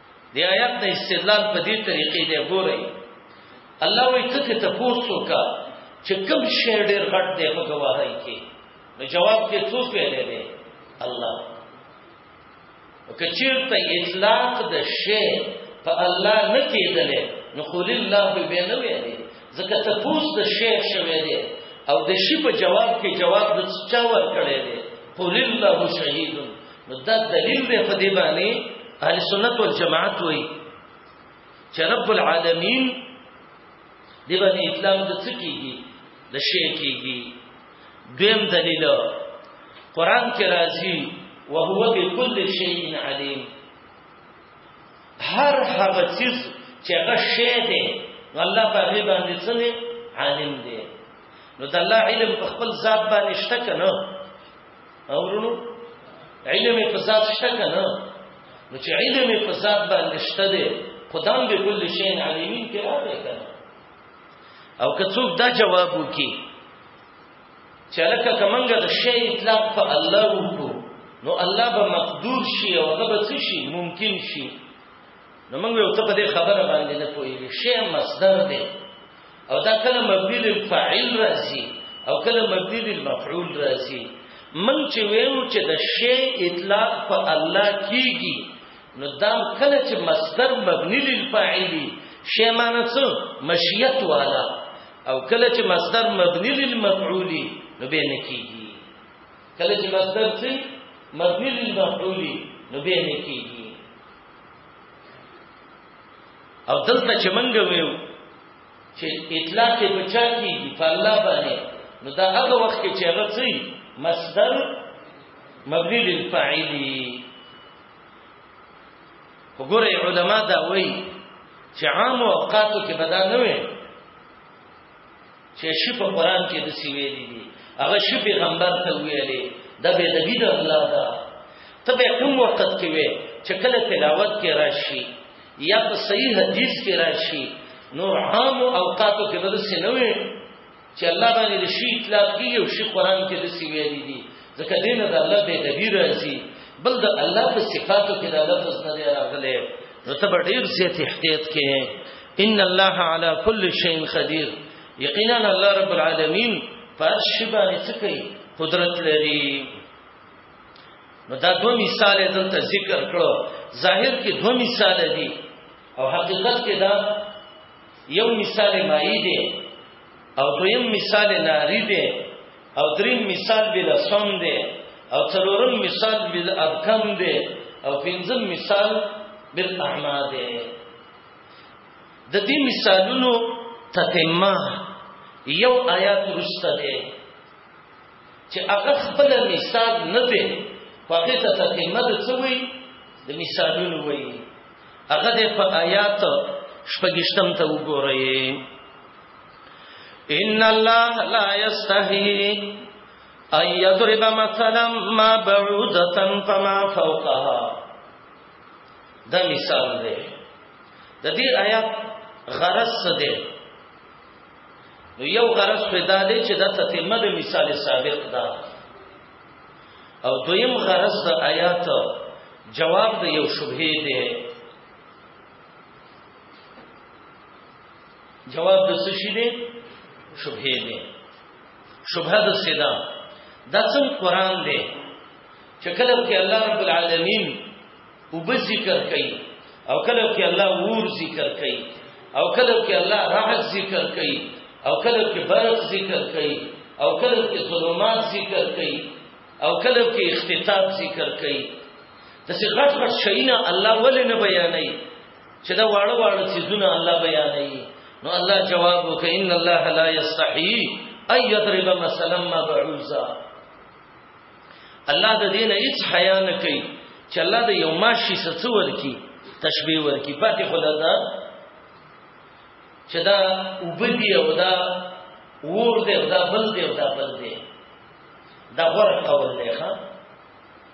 Speaker 1: دی آیات د استدلال په دې طریقې دی ګورئ الله وی ته ته پوسو کا چې کوم شی ډېر غټ دی په گواهی کې نو جواب کې څو پیلې دی الله وکچیرته اطلاق د شی په الله نه کېدلې نو خو لله به نه ویلې ځکه ته پوس د شی شوی دی او د شی په جواب کې جواب د چا ور کړی دی قل الله شهید نو دا دلیل دی په دې باندې اهل سنت والجماعت وایي چې رب العالمین دی باندې اطلاق د څه کیږي د شی کیږي دویم دلیل قران کې راځي وهو بكل شيء عليم هر هغه چیز چې هغه شی دی الله په دې باندې څه دی عالم دی نو د الله علم په خپل ذات باندې شته کنه اورونو علم په ذات شته کنه نو چې علم په ذات باندې شته دی خدام به کل شی علیمین کې راغی کنه او که څوک دا جواب وکي چې لکه کمنګ د شی اطلاق په الله وکړو نو الله به مقدور شي او هغه به شي ممکن شي نو موږ یو څه په دې خبره باندې نه پوهیږو شی مصدر دی او دا کله مبني للفاعل راځي او کله مبني للمفعول راځي من چې ویلو چې د شی اطلاق په الله کیږي نو دا کله چې مصدر مبني للفاعل شی معنی څه مشیت والا او کله چې مصدر مبني للمفعول نو به نه کیږي کله چې مصدر څه مبني للمفعول نو به نه کیږي او دلته چې مونږ ویو چې اطلاق یې بچا کیږي په الله باندې نو دا هغه وخت کې چې هغه څه مصدر مبني للفاعل وګوره علما دا وایي چې عام اوقاتو کې بدا نه وي چې شي په قران کې د سی ویلي دي هغه شي پیغمبر ته ویلي دا به د دې د الله دا ته به کوم وخت کې وي چې کله تلاوت کې راشي یا په صحیح حدیث کې راشي نو عام اوقاتو کې به څه نه وي چې الله باندې شي اطلاق کیږي او شي قران کې د سی ویلي دي ځکه دینه د الله به د بیر راځي بل د الله په صفاتو کې دا لفظ نه دی راغلی نو ته ډیر زیات احتیاط کې ان الله علی کل شیء قدیر یقینا الله رب العالمین پر شی باندې څه کوي قدرت لري نو دا دوه مثال دلته ذکر کړو ظاهر کې دوه مثال دي او حقیقت کې دا یو مثال مایي دی او دویم مثال ناری دی او دریم مثال بل سم دی او څلورم مثال بل ابکم دی او پنځم مثال بل اعما دی د دې مثالونو تتمه یو آیات رسته دی چې هغه خپل مثال نه دی هغه ته تتمه د څه وی د مثالونو وی هغه د په آیات شپږشتم ته وګورئ ان الله لا يستحي ان يضرب مثلا ما بعوده فما فوقها دا مثال دی د دې آیات غرض څه دی نو یو غرض پیدا دی چې د تتمه د مثال سابق دا او دویم غرض د آیات جواب د یو شبهه دی جواب د څه شي دی شبهه دی شبهه د څه ده دا څنګه قران دی چې کله کې الله رب العالمین وب ذکر کوي او کله کې الله ور ذکر کوي او کله کې الله رحمت ذکر کوي او کله کې برق ذکر کوي او کله کې ظلمات ذکر کوي او کله کې اختتاب ذکر کوي د څه غټ غټ شینا الله ولې نه بیانوي چې دا واړه واړه چیزونه الله بیانوي نو الله جواب وکړي ان الله لا یستحی اي يضرب مثلا ما بعوزا الله د دین هیڅ حیا نه کوي چې الله د یو ماشي څه ورکی تشبیه ورکی پاتې خلا دا چې دا وبدي او دا ور دې او دا بل دې او دا بل دې دا غره قول دی ښا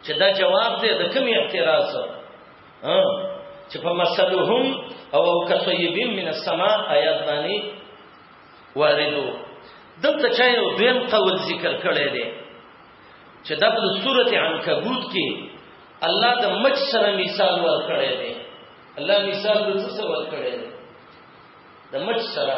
Speaker 1: چې دا جواب دې د کوم اعتراض چې په مسلهم او کصیبین من السماء آیات باندې واردو دلته چا یو دویم قول ذکر کړی دی چې د سورته عنکبوت کې الله د مچ سره مثال ورکړی دی الله مثال د څه سره ورکړی دی د مچ سره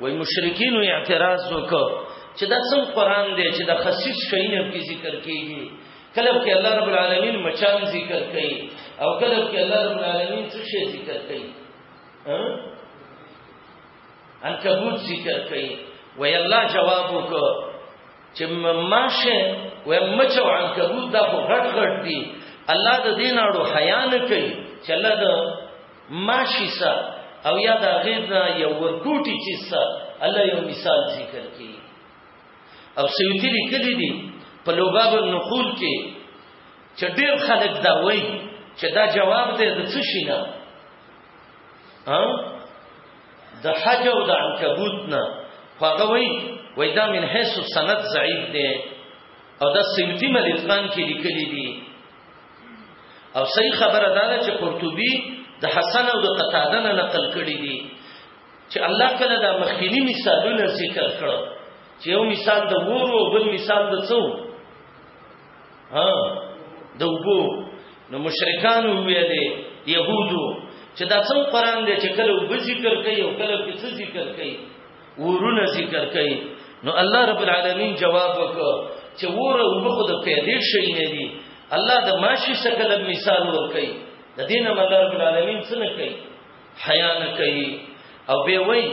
Speaker 1: وای مشرکین اعتراض وکړ چې دا څنګه قران دی چې د خصیص شینه په ذکر کیږي کله کې الله رب العالمین مچان ذکر کوي او کله کې الله رب العالمین څه شی ذکر کوي عنکبوت ذکر کوي وای الله جواب وکړ چې ماشه وای مچ او عنکبوت دا خو غټ غټ دي الله د دین اړو حیا نه کوي چې الله د ماشي سا او یا دا غیر نه یو ورکوټي چې سا الله یو مثال ذکر کړي او سیوتی لیکلی دی په لوباب النقول کې چې ډېر خلک دا وایي چې دا جواب دی د څه شي نه د حج او د عنکبوت نه هغه وایي وای دا من حیث سند ضعیف دی او دا سیوتی ملفقان کې لیکلی دی او صحیح خبره ده چې قرطبي د حسن او د قتاده نه نقل کړی دی چې الله کله دا مخکینی مثالونه ذکر کړو چې یو مثال د وورو او بل مثال د څو ها د وګو نو مشرکان ویلې يهودو چې دا څو قران دی چې کله وب ذکر کوي او کله کې څه ذکر کوي ورونه ذکر کړي نو الله رب العالمین جواب وکړ چې وره وبخو د پیدې شي نه دي الله د ماشي شکل مثال ور کوي د دین الله رب العالمین څنګه کوي حیا نه کوي او به وای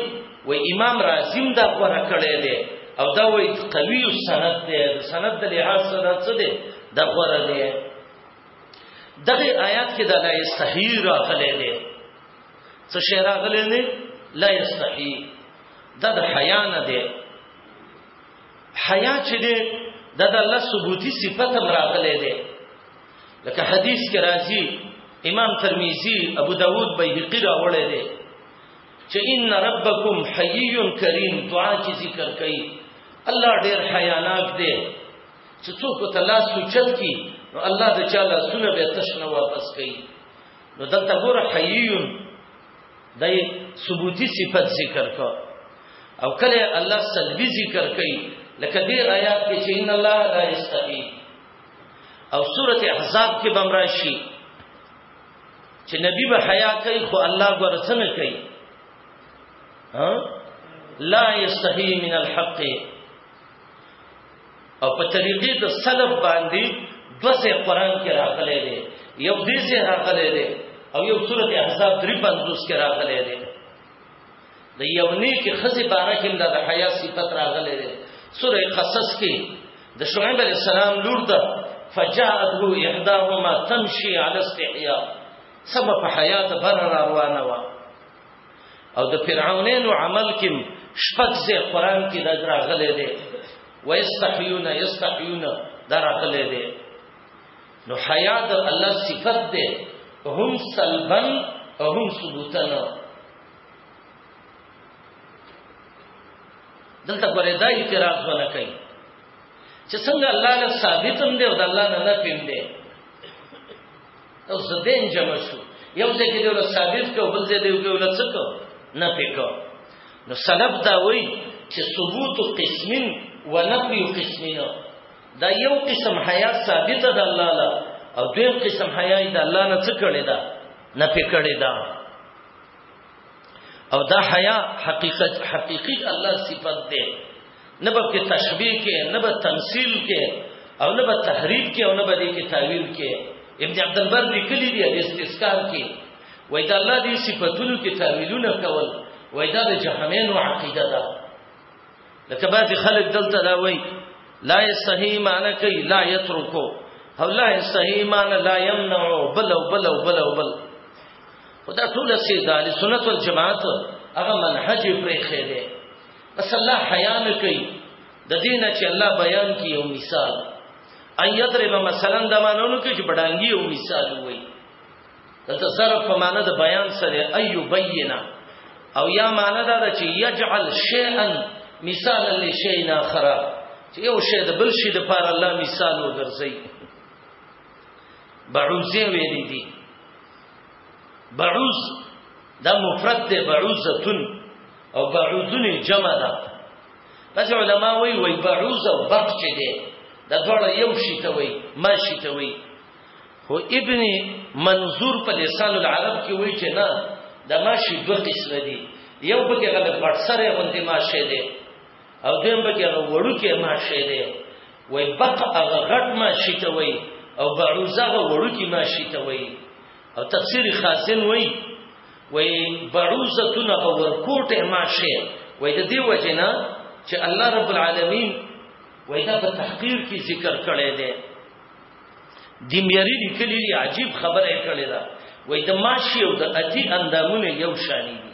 Speaker 1: و امام رازم دا غوړه کړي دي او دا وای قوی سند دی سند د لحاظ سره څه دی دا غوړه دی دغه آیات کې دا لای صحیح راغلي دي څه شی راغلی دی لا یستحی دا د حیا نه دی حیا چې دی دا د الله ثبوتی صفت هم راغلی دی لکه حدیث کې راځي امام ترمذی ابو داود بیهقی راوړی دی چې ان ربکم حیی کریم دعا چې ذکر کړي الله ډیر حیاناک دی چې څوک ته لاس سوچت کی نو الله د چا لاسونه به تشنه واپس کوي نو دلته ګور حیون دای ثبوتی صفت ذکر کو او کله الله سلبی ذکر کوي لکه دې آیات کې چې ان الله لا یستحی او سوره احزاب کې بمراشي چې نبی به حیا کوي خو الله ورڅنه کوي ها لا یستحی من الحق او په طریقې د سلف باندې دو سه قران کې راغلي دي یو دې سه راغلي دي او یو سورته احزاب 350 کې راغلي دي د یو نیکه خزي بارک هم د حیا صفت راغلي دي سوره قصص کې د شعیب علی السلام لور ده فجاءته احداهما تمشي على استحياء سبب حیات بر روانه وا او د فرعونانو عمل کې شپږ ځای قران کې دا راغلي دي ويستحيون يستحيون دا راغلي دي نو حیا د الله صفت ده هم سلبن او هم ثبوتن دلته ګورې دا اعتراض ونه کوي چې څنګه الله له ثابتم دی او د الله نه نه پیم دی او زبین جمع شو یو ځای کې له ثابت کو بل ځای دی کو له څه کو نه پکو نو سلب دا وای چې ثبوت قسمین و نفی قسمین دا یو قسم حیا ثابت ده الله لا او دویم قسم حیا د الله نه څه کړی دا نه پکړی دا او دا حیا حقیقت حقیقی الله صفت ده نه به کې تشبیه کې نه به تمثيل کې او نه به تحریف کې او نه به دې کې تعویل کې ابن عبد البر لیکلی دی د استذکار کې وای دا الله دې صفاتونو کې تعویلونه کول وای دا د جهمین او عقیده ده لکه بعضی خلک دلته دا وای لا صحیح معنی کوي لا یترکو او لا صحیح معنی لا یمنعو بل او بل او بل او بل خدا ټول سي دال سنت والجماعت هغه منهج پرې خېده بس الله حیا نه کوي د دین چې الله بیان کی یو مثال ایت ربا مثلا د مانونو کې چې بډانګي یو مثال وایي دلته صرف په معنا د بیان سره ایو بینا او یا معنا دا چې یجعل شیئا مثال لشیئا خراب چې یو شی د بل شی د پار الله مثال وګرځي بعوزه ویلې دي بعوز دا مفرد دی بعوزتون او بعوزون جمع ده بعض علما وی وی بعوز او بق چې دی دا ډول یو شی ته وی ما شی ته وی خو ابن منظور په لسان العرب کې وی چې نه دا ما شی دوه قسم دي یو پکې غلط پټ سره غوندې ما شی دی او دیم به کې هغه وړوکی ماشی دی وای بق هغه غټ ماشی ته وای او بعوز هغه وړوکی ماشی ته وای او تفسیر خازن وای وای بعوزتون هغه ورکوټه ماشی وای د دې وجنه چې الله رب العالمین وای دا په تحقیر کې ذکر کړی دی دیمیری لیکلی دی عجیب خبره کړی دا وای د ماشی او د اتی اندامونه یو شانی دي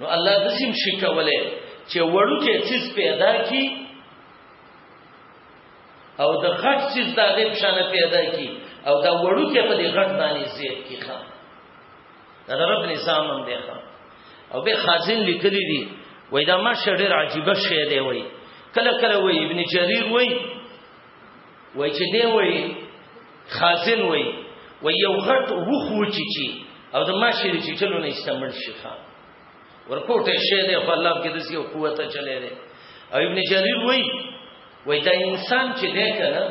Speaker 1: نو الله دسیم شکوله چې وړوکې چیز پیدا کی او د غټ چیز د غیب شانه پیدا کی او دا وړوکې په دې غټ باندې زیات کی خان دا رب نظام هم دی خان او به خازن لیکلی دی وای دا ما شډیر عجیب شی دی وای کله کله وای ابن جریر وای وای چې دی وای خازن وای وای یو غټ وخو چی چی او د ماشي چې چلو نه استعمال شي خان ورکوټه شه دی خو الله کې د یو قوت چلے دی او ابن جریر وای وای دا انسان چې دی کنه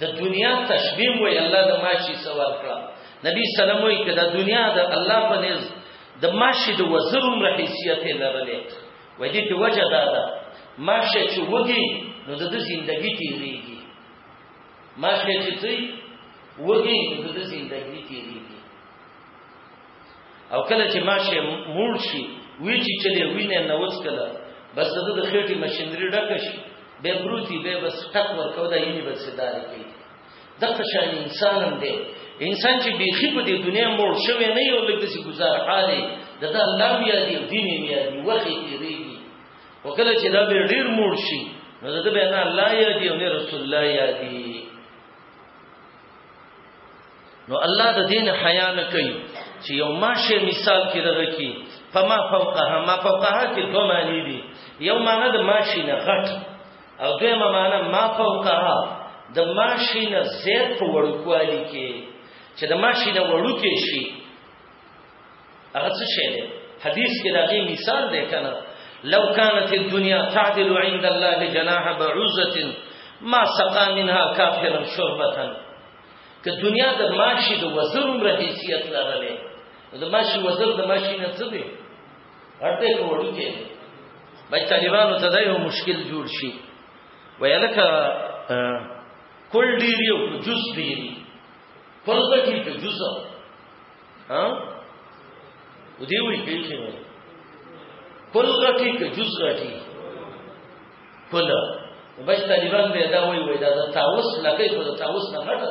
Speaker 1: د دنیا تشبیه وای الله د ماشي سوال کړه نبی سلام وای کړه د دنیا د الله په نس د ماشي د وزرم رحیثیت لرلې وای دې کې وجه دا ده ماشه چې وږي نو د زندګی تیریږي ماشه چې څه وږي نو د زندګی تیریږي او کله چې ماشه مول شي وی چې چلے وینه نه وڅکله بس د خېټي ماشينري ډکه شي به بروتي به بس ټک ورکو دا یې بس دار کوي دغه شان انسان هم دی انسان چې بیخي په دې دنیا مړ شوی نه یو لږ داسې گزار حالې د دا الله بیا دی دین یې بیا دی وخی تیریږي او کله چې دا به ډیر مړ شي نو دته به نه الله یا دی او نه رسول الله یا دی نو الله د دین حیا نه کوي چې یو ماشه مثال کې دغه کې فما فوقها ما فوقها کې دوه معنی دي یو معنی د ماشینه غټ او دویمه معنا ما فوقها د ماشي نه زیات په وړوکوالي کې چې د ماشي نه وړوکې شي هغه څه شی دی حدیث کې راغی مثال دی کنه لو كانت الدنيا تعدل عند الله جناح بعوزه ما سقى منها كافرا شربه که دنیا د ماشي د وزر عمر حیثیت لرله د ماشي وزر د ماشي نه څه دی ارته کوړی کې بای طالبانو ته دا یو مشکل جوړ شي ویلکه کل ډیر یو جز ډیر کل به ډیر په جز ها و دې وی کې کې کل غټي کې جز غټي کل بس طالبان به دا وی وی دا تاوس لکه خو دا تاوس نه غټه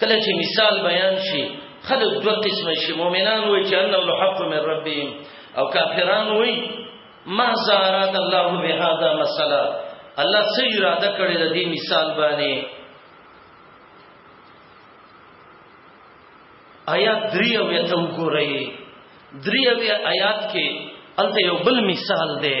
Speaker 1: کله چې مثال بیان شي خلک دوه قسم شي مؤمنان وایي چې انه الحق من ربهم او کافران وایي ما زارات الله بهذا مسله الله څه اراده کړې د دې مثال باندې آیات دریو یا ته وګورئ دریو آیات کې الته یو بل مثال دی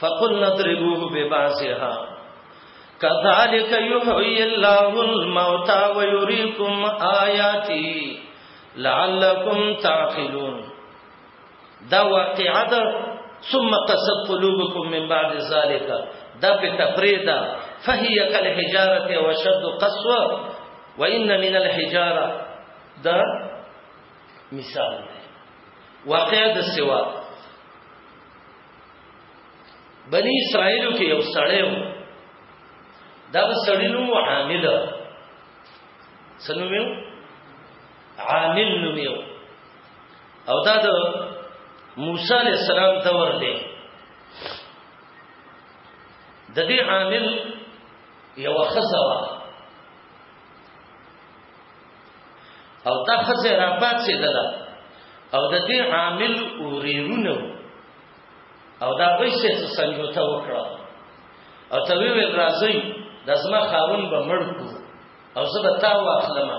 Speaker 1: فقلنا اضربوه ببعضها كذلك يحيي الله الموتى ويريكم آياتي لعلكم تعقلون دا واقعه ثم قصد قلوبكم من بعد ذلك دا بتفريدا فهي كالحجارة وشد قسوة وإن من الحجارة دا مثال واقع د سوا بنی اسرائیلو کې یو سړی و دا سړی نوم عامل سنوم یو عامل نوم یو او دا د موسی علی السلام دور دی د دې عامل یو خزوا او دا خزه را پاتې ده او د دې عامل اورېرونه او دا ویسه څه څنګه ته وکړه او ته ویل راځي د زما خاون به مړ کو او زه به تا واخلم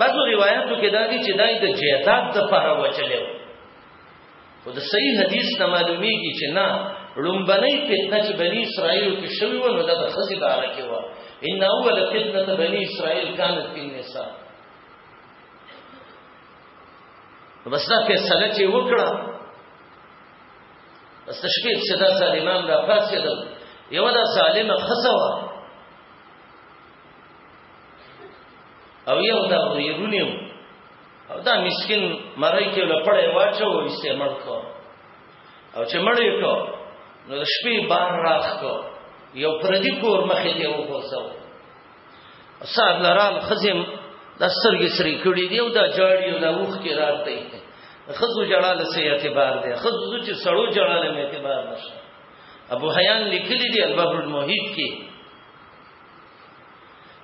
Speaker 1: بعضو روایتو کې دا دي چې دای د جیدات د پاره وچلې خو د صحیح حدیث نه معلومیږي چې نه لومبنۍ فتنه چې بنی اسرائیل کې شوی و نو دا د خزي باره کې و ان اول فتنه بنی اسرائیل كانت في النساء بس دا فیصله چې وکړه بس تشکیل چې دا ظالمان را پاتېدل یو دا ظالمه خزوه او یو دا غیرونه او دا مسکین مړی کې له پړې واچو ایسته مړ کو او چې مړ یې کو نو د شپې بار راخ کو یو پردي کور مخې ته وغورځو سار لرال خزم د سترګې سری کړي دی او دا جاړي او دا وخ کې رات دی خزو جړاله سي اعتبار دی خزو چې سړو جړاله مې اعتبار نشته ابو حیان لیکلی دی البحر المحیط کې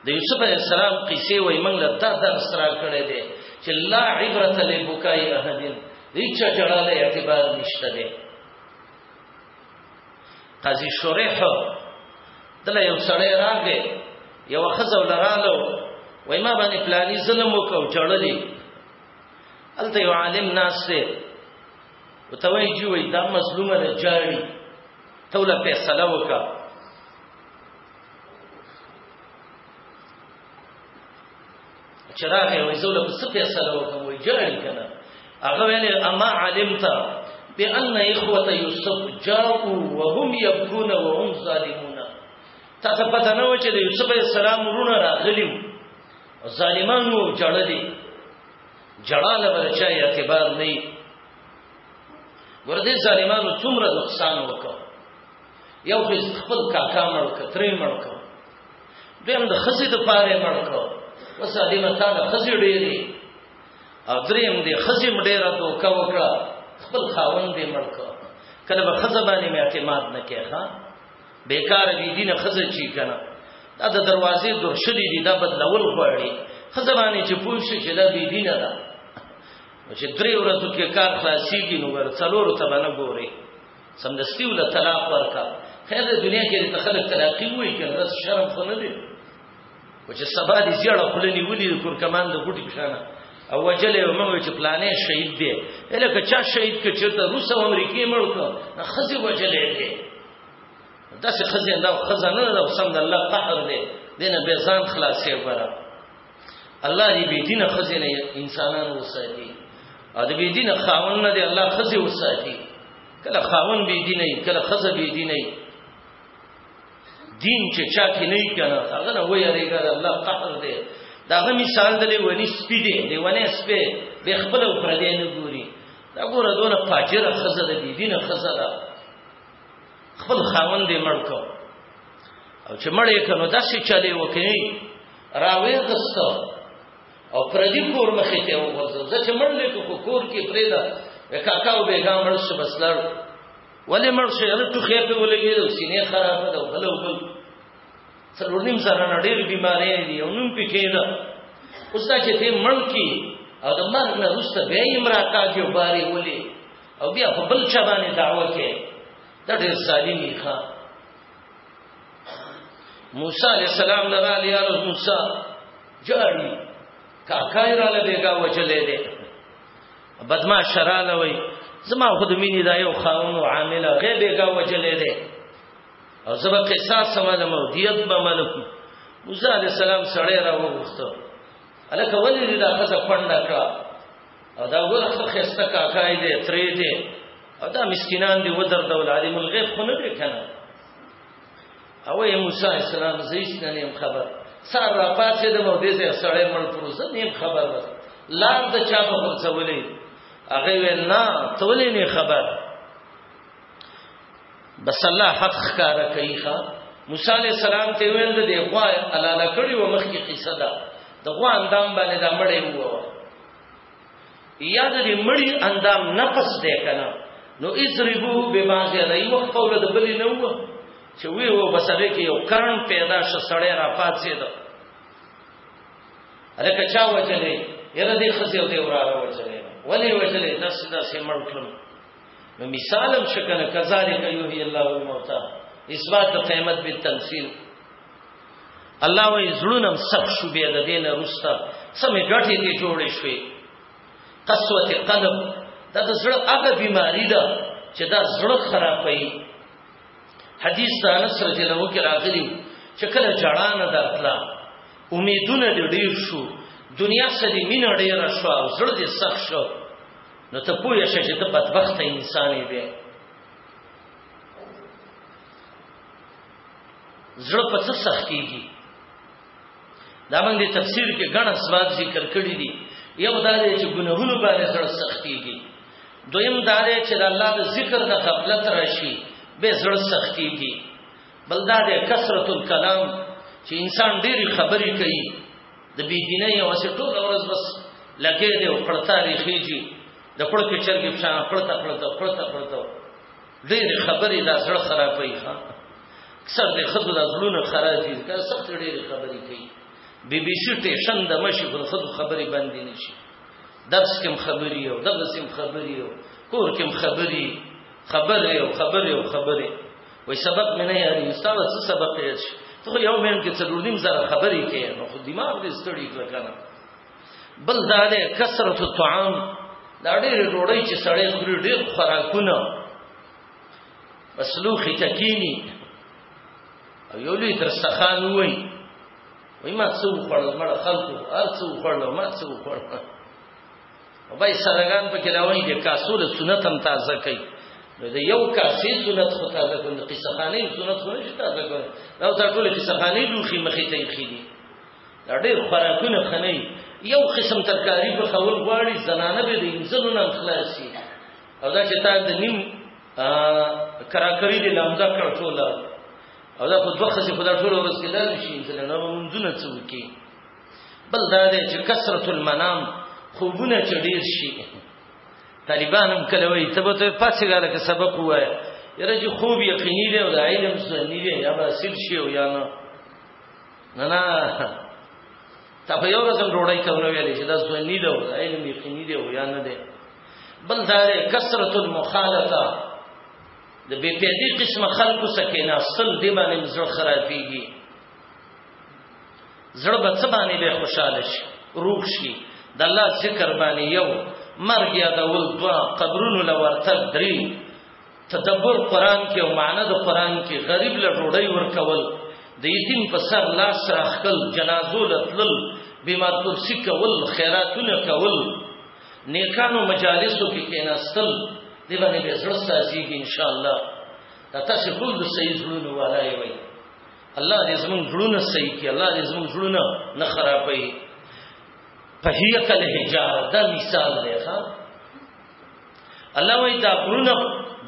Speaker 1: د یوسف علی السلام قصې وای موږ له دا درس را کړی دی چې لا عبرت لبکای احدین دې چا جړاله اعتبار نشته دی قاضي شریح دله یو سړی راغی یو خزو لرالو وای ما باندې پلاني ظلم وکاو جړلې الته یو عالم ناس دی وتوی جوړ دا مظلومه جاری توله فیصله وکړه چراغ یې وځول په څه فیصله وکم وی جړل کنه هغه ویل اما علمت بان اخوه یوسف جاءوا وهم يبكون وهم ظالمون تا ته پته نه و چې د یوسف علی السلام ورونه راغلی او ظالمان وو جړلې جړاله ورچا اعتبار نه ورته ظالمانو څومره نقصان وکړ یو خو خپل کاکا مړ کړ ترې مړ کړ دویم د خزې د پاره مړ کړ اوس علي متا د خزې ډېری او دریم د خزې مډېره دوکا وکړه خپل خاوند دې مړ کړ کله به خزه باندې مې اعتماد نه کې ښا بیکار دي دین خزه چی کنه دا د دروازې درشلې دي دا بدلول غواړي خزه باندې چې پوه شي چې دا بی دینه ده چې درې ورځې کې کار خلاصيږي نو ور څلور ته باندې ګوري سمدستي ول طلاق ورکا خیر د دنیا کې د خلک طلاقي وای کنه رس شرم خو نه دی و چې سبا دې زیړه خلنی ولي د کور کمان د ګټي پښانه او وجلې ومنو چې پلانې شهید دی الکه چا شهید کې چې ته روس او امریکای مړ کړ نه خزي وجلې دی داسې خزي انده خزانه ده سم د الله قهر دی دینه به ځان خلاصې وره الله دې بی دینه خزینه انسانان وساتي او دې بی دینه خاون نه دې الله خزي وساتي کله خاون بی دینه کله خزه بی دینه دین چې چا کې نه کنه هغه نه ویریږي الله قهر دې داغه مثال دلې ونی سپی دې دې ونی سپی به خپل پر دې نه ګوري دا ګوره دونه فاجر خزه دې دینه خزه ده خپل خاوند دې مړ کو او چې مړ یې کنو داسې چلے وکړي راوي غستو او پردي کور مخې ته وغورځو زه چې مړ لیکو کو کور کې پرېدا کاکا او بیګا مړ شو بس لړ ولې مړ شو هر ټوخې په ولګي د سینې خراب ده بل او بل څلور نیم سره نړۍ بیمارې دي او نوم پکې ده اوس دا چې ته مړ کی او د مرګ نه وروسته به یې مراتاږي او باري ولې او بیا په بل چا باندې دعوه کې دا ډېر ظالمي ښه موسی علی السلام نه را لیا له موسی جاری کاکای را له بیگا وجلې دې بدما شراله وای زما خود مینې دا یو خاون او عامل غیر بیگا وجلې دې او زما قصاص سماله مو دیت به ملک موسی علی السلام سړی را وغوښته الکه ولې دا خزه پنده کړه او دا ګور خو خسته کاکای دی ترې دی او دا مسکینان دی ودر دول عالم الغیب خو نه دی کنه او یې موسی اسلام زیش نه نیم خبر سار را پاتې د مو دې سره سړې مړ پروزه نیم خبر ده لار د چا په څولې هغه وینا تولې نه خبر بس الله حق ښکار کوي ښا موسی علی السلام ته ویل د غوا الله نه کړی و مخکې قصه ده د غوا اندام باندې دا مړې وو یا د مړی اندام نفس دی کنه نو اضربو به باندې نه یو قوله د بلی نه وو چې وی وو بسره کې یو کرن پیدا ش سړی را پاتې ده الکه چا وجلې یره دې خزیو دې وراره وجلې ولی وجلې داس داس مړ کړم نو مثال هم شکنه کذالک یحیی الله الموتى اثبات د قیامت به تمثيل الله وې زړونم سخت شو بیا د دینه رستا سمې ډټې دې جوړې شوې قسوت قلب دا د زړه هغه بیماری ده چې دا زړه خرابوي حدیث د انس رضی الله عنه کې راغلی چې کله جړا نه درتلا امیدونه دې ډیر شو دنیا سره مینه ډیر شو زړه دې سخت شو نو ته پوه شې چې ته بدبخت انسان یې به زړه په څه سخت کیږي دا موږ د تفسیر کې ګڼ اسباب ذکر کړی دي یو دا دی چې ګناهونو باندې زړه سخت کیږي دویم دا دی چې د الله د ذکر نه غفلت راشي به زړه سخت کیږي بل دا دی کثرت الکلام چې انسان ډېری خبرې کوي د بی دینه یو څه ټول ورځ بس لګې دی او پړتا ریخیږي د پړ کې چرګې په شان پړتا پړتا پړتا پړتا ډېر خبرې دا سره خرابې ښا اکثر د خدو د زړونو خرابې دا سخت ډېر خبرې کوي بی بی سی ټیشن د مشي پر خدو خبرې باندې نشي درس کې خبرې او درس کې خبرې او کور کې خبرې خبرې او خبرې او خبرې وای سبق مې نه یاري استاد څه سبق یې شي ته یو مېن کې څلور نیم زره خبرې کې نو خو دماغ دې ستړي کړ کنه بل دا ده کثرت الطعام دا ډېر ډوړی چې سړی خوري ډېر خوراکونه مسلوخي تکینی او یو لوی درسخان وای وای ما څو خړل مړ خلکو ار څو خړل ما څو خړل او بای سرګان په کلاوی کې کاسو له سنت هم تازه کوي نو دا یو کاسې سنت خو تازه کوي قصه خانه سنت خو نه تازه کوي دا تر ټولو قصه خانه لوخي مخې ته یې خېدي دا ډېر خوراکونه خنه یو قسم ترکاری په خول غواړي زنانه به د انسانو نه خلاصي او دا چې تا د نیم کراکری دی لمزه کړ ټوله او دا خو دوه خسي خدا ټول ورځ کې لږ شي انسان نه مونږ نه څوکي بل دا دی چې کثرت المنام خوبونه چې ډیر شي طالبان هم کله وایي ته به ته پاتې غاله کې سبق وایي یره چې خوب یقیني دی او د علم سنی دی یا به اصل شي او یا نه نه نه تا په یو رسم ډوړای کونه ویلې چې دا سنی دی او علم یقیني دی او یا نه دی بل دا کثرت المخالطه د بے پیدي قسم خلکو سکه نه اصل دی باندې زړه خرابيږي زړه به څه باندې به خوشاله شي روغ شي د الله ذکر باندې یو مرګ یادول دوا قبرونو لورتل درې تدبر قران کې او معنی د قران کې غریب له ډوډۍ ورکول د یتیم په سر لاس راخل جنازو لتل بیمار کرسی کول خیراتونه کول نیکانو مجالسو کې کېناستل دی باندې به زړه سازيږي ان شاء الله دا تاسو ټول د سید زړونو والای وي الله دې زموږ زړونه صحیح کړي الله دې زموږ زړونه نه خرابوي په هیڅ کله هجاره دا مثال دی ښا الله وای دا غرونه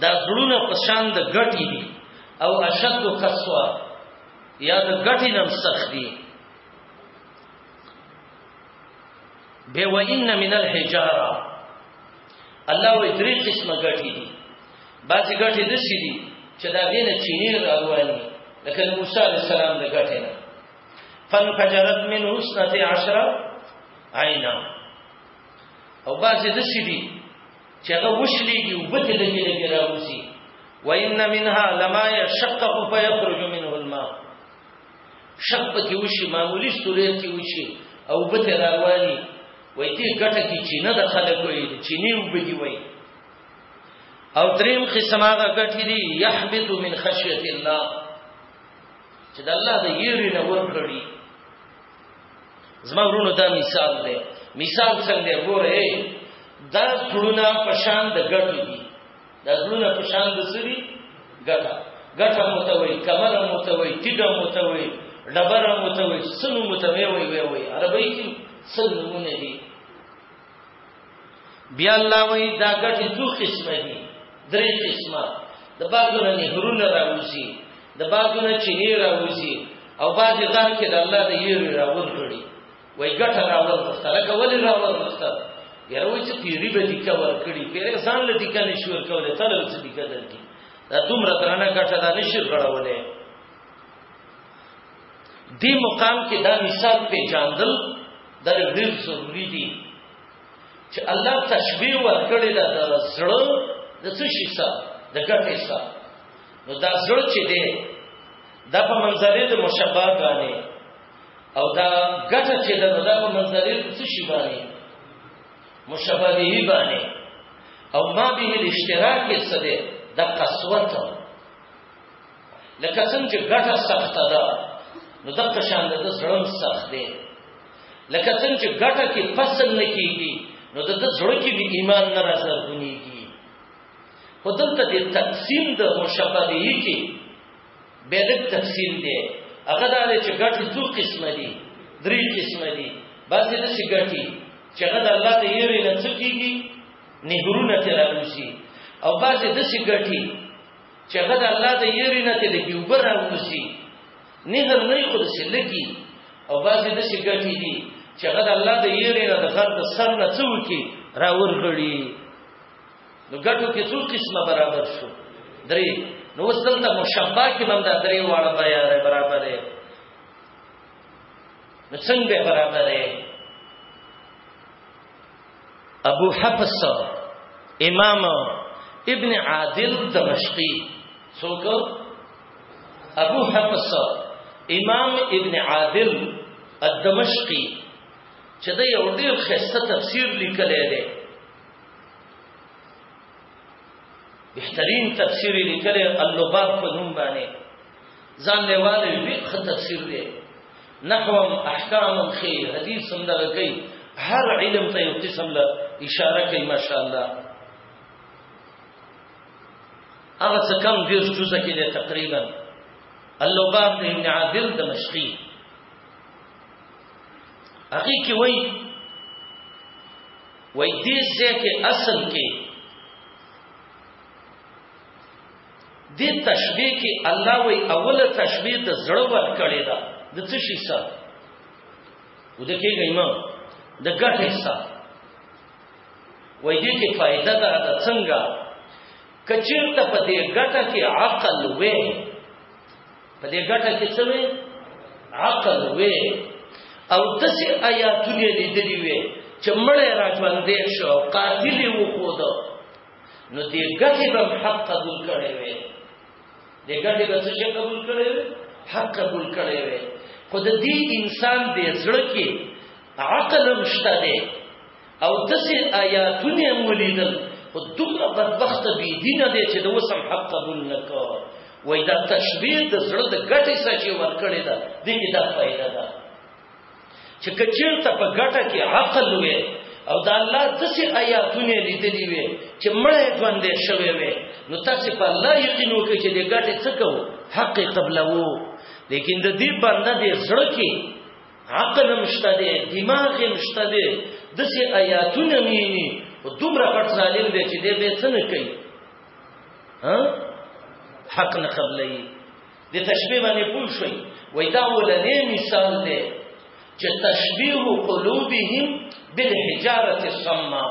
Speaker 1: دا غرونه په شان د غټي دي او اشد کسوا یا د غټي نم سخت دي به وان من الحجاره الله وې درې قسمه ګټې دي بعضې ګټې داسې دي چې د هغې نه چینې راروانې لکه د موسی علیه السلام د ګټې نه فانفجرت منه اثنتې عشره عینا او بعضې داسې دي چې هغه وشلېږي اوبه ترې لږې لږې راوځي وان منها لما يشقق فيخرج منه الماء شق کې وشي معمولی صورت کې وشي او به رواني وای دې ګټه کې چې نه د خلک وای چې نه وبدي وای او دریم قسم هغه ګټې دي يحبط من خشيه الله چې د الله د یری نه ورکړي زما ورونو دا مثال دی مثال څنګه ګوره دا ټولونه پشان د ګټو دي دا زړونه په شان د سری ګټه ګټه متوي کمر متوي تیګه متوي ډبره متوي سن متوي وي وي وي عربی کې سن نمونه دي بیا الله وی دا ګټه دوه قسمه دي درې قسمه د باغونه نهرونه راوځي د باغونه چینه راوځي او باج ځان کې د الله د یې راوړ کړی وای ګټه راوړل وسته لکه ولې راوړل وسته یاره وای چې پیری به دي کور کړی پیری ځان له دي کنه شور کوله تل څه دي کړل کی دا دومره درنه ګټه دا نشي غړولې دی مقام کې دا مثال په جاندل دا ډېر ضروری دي چې الله تشبیه ورکړي دا زړه د څه شي سره د ګټې سره نو دا زړه چې دی دا په منځلې د مشابه غانې او دا ګټه چې د نظر په منځلې څه شي باندې مشابهه باندې او ما به الاشتراک کې څه ده د قسوت لکه څنګه چې ګټه سخته ده نو دغه شان د زړم سخت دی لکه څنګه چې ګټه کې فصل نه کیږي نو د زړه کې به ایمان نه راځي خو دلته د تقسیم د مشابهه کې به لږ تفصیل دی هغه دا دی چې ګټې څو قسمه دي درې قسمه دي بعضې داسې ګټې چې هغه د الله د یوې نه څه کېږي نهرونه ترې راوځي او بعضې داسې ګټې چې هغه د الله د یوې نه ترې لږې اوبه راوځي نهر نه یې خو داسې لږي او بعضې داسې ګټې دي چې هغه د الله د یوې نه د غر د سر نه څه وکړي راورغړي نو ګټو کې څو قسمه برابر شو درې نو اوس دلته مشبه کې باندې دا درې واړه برابر برابر دی نو څنګه برابر دی ابو حفص امام ابن عادل دمشقی څوک ابو حفص امام ابن عادل الدمشقی چې دا یو ډیر خسته تفسیر لیکلی دی بهترین تفسیر لیکل اللباب په نوم باندې ځان له والي فقه تفسیر دی نحو احکام خي حدیث هم دغه کوي هر علم ته یو قسم له اشاره کوي ماشاء الله هغه څه کم ډیر جزء کې دی تقریبا اللباب د ابن عادل دمشقي هغه کې وایي وای دې ځکه اصل کې دې تشبیه کې الله وای اوله تشبیه د زړه ور کړی دا د څه شي سره ودا کېږي ما د ګټ حصہ وای دې کې فائدہ ده د څنګه کچیر ته په دې ګټه کې عقل وې په دې ګټه کې څه وي عقل وي او داسې آیاتونه لیدلي وي چې مړی را ژوندی شو قاتل یې وښوده نو دې ګټې به هم حق قبول کړی وي دې ګټې به څه قبول کړی وي حق قبول کړی وي خو د دې انسان دې زړه کې عقل هم شته دی او دسې آیاتونه هم ولیدل خو دومره بدبخت بی دینه دی چې د وسم حق قبول نه کو وای دا تشبیه د زړه د ګټې سره چې ورکړې ده د کې دا فائدہ ده چې کچیر ته په ګټه کې عقل وې او دا الله دسې آیاتونه لیدلې وې چې مړې باندې شوې وې نو تاسو په الله یقین وکړئ چې د ګټې څه کو حق قبلوو لیکن د دې بنده د زړه کې عقل هم شته دی دماغ هم شته دی داسې آیاتونه ویني او دومره غټ ظالم دی چې دی به څه نه کوي حق نه قبلې د تشبیه باندې پوه شئ وای دا ولنې مثال دی چې تشبیه قلوبهم بالحجاره الصماء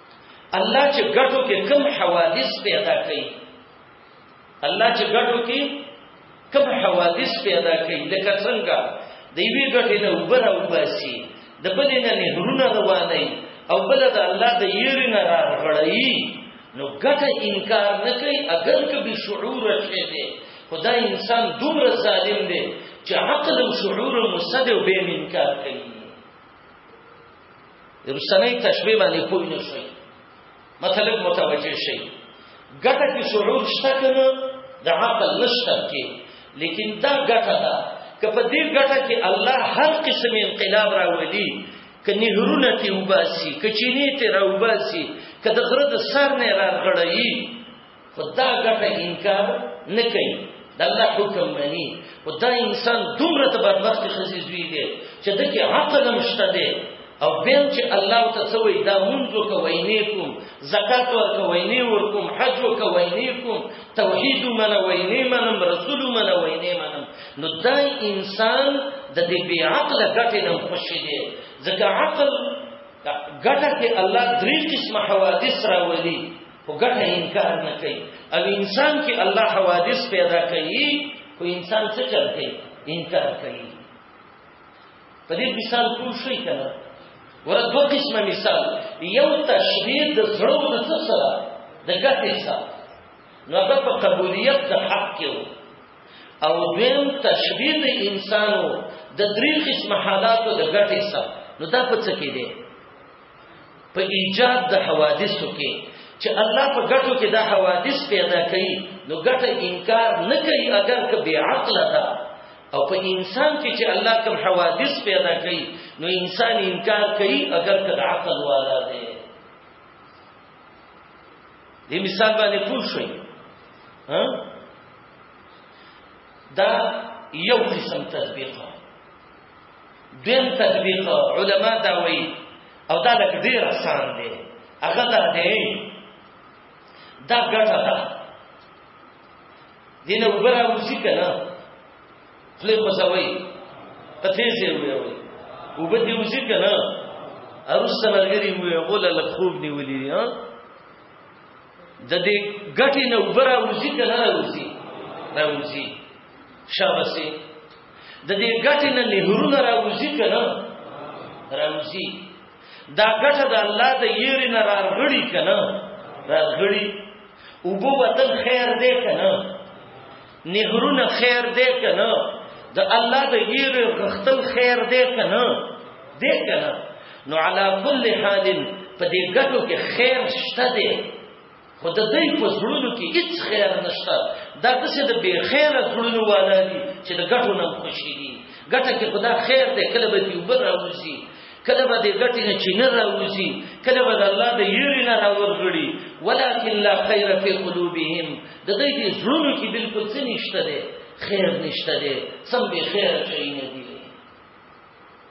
Speaker 1: الله چې ګټو کې کم حوادث پیدا کوي الله چې ګټو کې کم حوادث پیدا کوي لکه څنګه د یوې ګټې نه وبره وباسي د بلې نه نهرونه رواني او بل د الله د یری نه راغړی نو ګټه انکار نه کوي اگر که به شعور شي دی خدای انسان دومره ظالم دی چې عقل او شعور مسد او به انکار کوي رسنۍ تشبیه باندې پوه نه شي مطلب متوجه شي ګټه کې شعور شته کنه د عقل نشته کې لیکن دا ګټه ده که په دې ګټه کې الله هر قسم انقلاب راولي که نهرونه تی وباسي که چینې تی راوباسي که د غره د سر نه راغړی خو دا ګټه انکار نه کوي د الله حکم مني او دا انسان دومره ته بدبخت خزي زوی دی چې د کې عقل هم شته دی او بیم چې الله ته څه وایي دا مونږ کوي نه کوم زکات ور کوي نه ور کوم حج ور کوي نه کوم توحید من وای نه منم رسول من وای نه منم نو دا انسان د دې بی عقل ګټه نه خوشي دی ځکه عقل ګټه کې الله درې قسمه حوادث راولي خو ګټه انکار نه کوي او انسان کې الله حوادث پیدا کوي خو انسان څه چل کوي انکار کوي په دې مثال کوم شي کنه ور دوه قسمه مثال یو تشبیه د زړه د څه سره د ګټې سره نو هغه په قبولیت د حق کې او دویم تشبیه د انسانو د درې قسمه حالاتو د ګټې سره نو دا په څه کې دی په ایجاد د حوادثو کې چې الله په ګټو کې دا حوادث پیدا کوي نو ګټه انکار نه کوي اگر که بی عقل ده او په انسان کې چې الله کوم حوادث پیدا کوي نو انسان انکار کوي اگر که عقل والا دی دې مثال باندې پوښوي ها دا یو قسم تطبیق دیم تطبیق علما دا وایي او دا لږ ډیر آسان دی هغه دا دی دا ګټه ده دینه وبره وسی کنه خلی خوځوي په تیزه وي وي وبدي وسی کنه ارسته مرګري وي غول له خوب نیولې ها د دې ګټې نه وبره وسی کنه راوسی راوسی شابسي د دې ګټې نه نهرونه راوځي که نه راوځي دا ګټه د الله د یېرې نه راغړي که نه راغړي اوبه وتل خیر دی که نه نهرونه خیر دی که نه د الله د یېرې غختل خیر دی که نه دی که نه نو علا کل حال په دې ګټو کې خیر شته دی خو د دوی په زړونو کې هیڅ خیر نشته دا داسې د بې خیره زړونو والا دي چې د ګټو نه خوشي دي ګټه کې خدا خیر دی کله به دې اوبه راوځي کله به دې ګټې نه چینه راوځي کله به د الله د یېرې نه راورغړي ولکن لا خیر فی قلوبهم د دوی د زړونو کې بالکل څه نشته دی خیر نشته دی سم بې خیره شي نه دي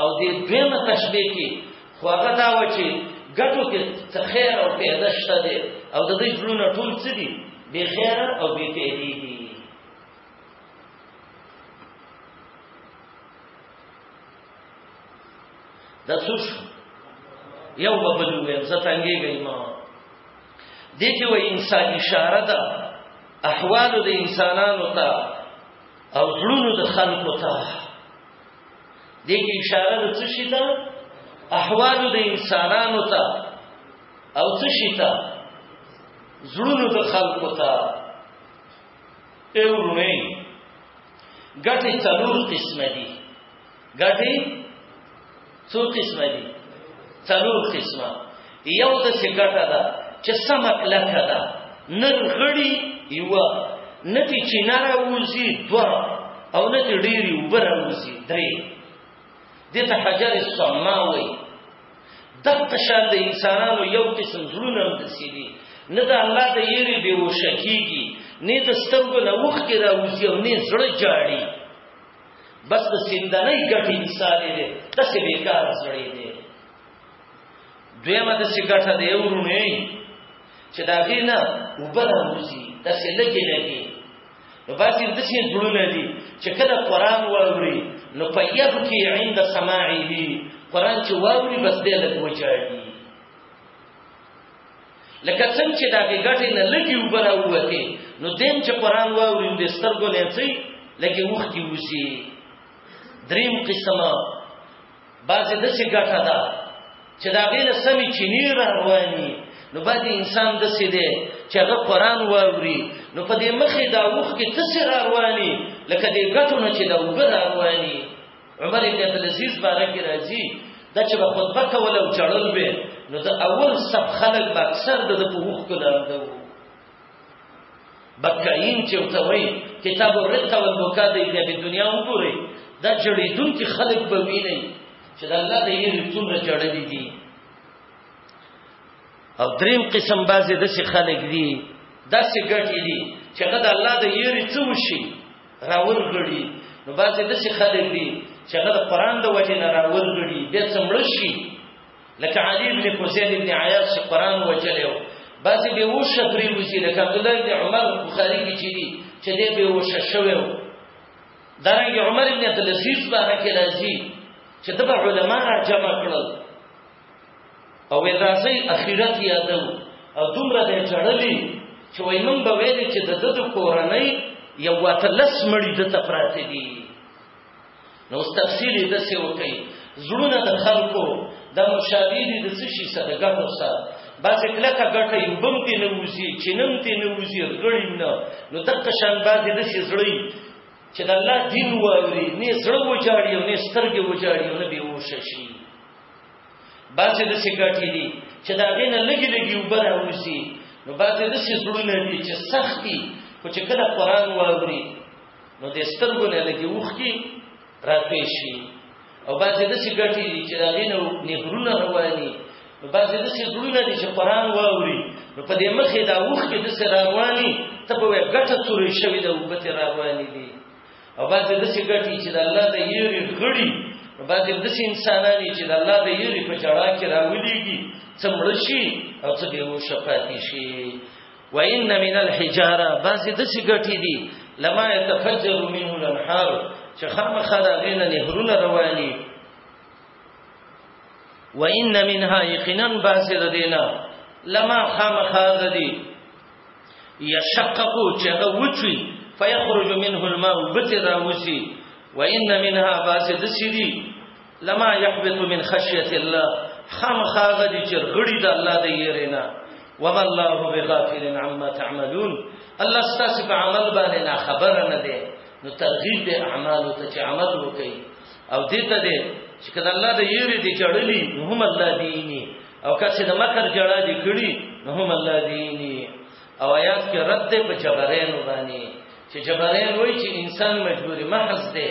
Speaker 1: او دې دویمه تشبیه کې خو هغه دا و چې ګټو کې څه خیر او پیدا شته دی او د دې ژوند ټول څه دي بے خیر او بے پیدې دي دا څوش یو ببل ویم زه تنګي ګیما دې کې و انسان اشاره ده احوال د انسانانو ته او ژوند د خلقو ته دې کې اشاره د څه شي ته احوال د انسانانو ته او څه شي ته زړونو د خلکو ته ایورونه ګټه څلور قسمه دي ګټه څو قسمه دي څلور قسمه یو د سګټه ده چې سم کلکه ده نر غړي یو نه دي چې نه راوځي دوه او نه دي ډېری وبر راوځي درې دې ته حجر السما وایي دغه شان د انسانانو یو قسم زړونه هم دسی دي نه د الله د یری به وشکیږي نه د سترګو نه وخ کې راوځي او نه زړه جاړي بس د سندنې ګټې مثال دی تاسو به کار زړې دی دویمه د سګټه دی ورونه چې دا غینا وبر وځي د سلګي لګي نو باسي د سین جوړونه دي چې کله قران ووري نو په یب کې عند سماعه قران چې ووري بس دې لګ وچاړي لکه څنګه چې دا غټه نه لګي وبر وته نو دیم چې قران ووري د سترګو نه څي لکه وخت کې وسی دریم قسمه بعضې داسې ګټه ده چې د هغې نه سمې چینې را رواني نو بعضې انسان داسې دی چې هغه قرآن واوري نو په دې مخې دا اوښکې تسې را رواني لکه دې ګټو نه چې دا اوبه را رواني عمر ابن عبدالعزیز باره کې راځي دا چې به خطبه کوله او چړل به نو د اول سب خلک به اکثر د په اوښکو لامده وو بکاین چې وته وای کتاب الرق والبکا د دې دنیا وګوري دا جړیدون کې خلق به ویني چې د الله د یې رتون را جړل دي او دریم قسم بازي د څه خلق دي د څه ګټي دي چې غد الله د یې رتو شي راور غړي نو بازي د څه خلق دي چې غد قران د وجه نه راور غړي به څمړ شي لکه علی ابن حسین ابن عیاض چې قران وچلو بعضی به وش پرې وسی لکه عبد الله ابن عمر بخاری کې چې دي چې دې به وش شوو درنګ عمر ابن عبد العزيز باندې کې راځي چې د علماء را جمع کړل او ویل راځي اخرت یادو او دومره دې چړلې چې وای مونږ به ویل چې د دغه کورنۍ یو واتلس مړي د تفراته دي نو اوس تفصیل یې داسې وکړي زړونه د خلکو د مشابه دي د څه شي سره ګټو سره بعضې کلکه ګټه یو بم ترې نه وځي چینم ترې نه وځي غړي نه نو دغه شان بعضې داسې زړه وي چې د الله دین واوري نه زړه وجاړي او نه سترګې وجاړي او نه بې هوشه شي بعضې داسې ګټې دي چې د هغې نه لږې لږې اوبه راوځي نو بعضې داسې زړونه دي چې سخت دي خو چې کله قرآن واوري نو د سترګو نه لګي وختي راپې شي او بعضې داسې ګټې دي چې د هغې نه نهرونه رواني نو بعضې داسې زړونه دي چې قرآن واوري نو په دې مخې دا اوښکې داسې رارواني ته به وایې ګټه څورې شوې ده اوبه ترې راروانې دي او بعضې داسې ګټې چې د الله د یېرې غړي نو بعضې داسې انسانان دي چې د الله د یېرې په جړا کې راولېږي څه مړه شي او څه بېهوشه پاتې شي وان من الحجاره بعض د څه غټي دي لما يتفجر منه الانهار چې خامخا دا غینه نهرونه رواني وان منها یقینا بعض د دینه لما خامخا د دي يشقق چې هغه وچوي فيخرج منه الماء بتراوسي وان منها بعض د څه دي لما يحبط من خشيه الله خامخا غدي چې غړي د الله د يرینا وما الله بغافل عما تعملون الله ستاسو په عمل باندې نه خبر نه دی نو ترغیب د اعمال ته چې عمل وکړي او دې ته دې چې کله الله د یری دې چړلې نو هم الله دیني او که څه د مکر جړا دې کړی نو هم الله دیني او آیات کې رد په جبرین باندې چې جبرین وایي چې انسان مجبور محض دی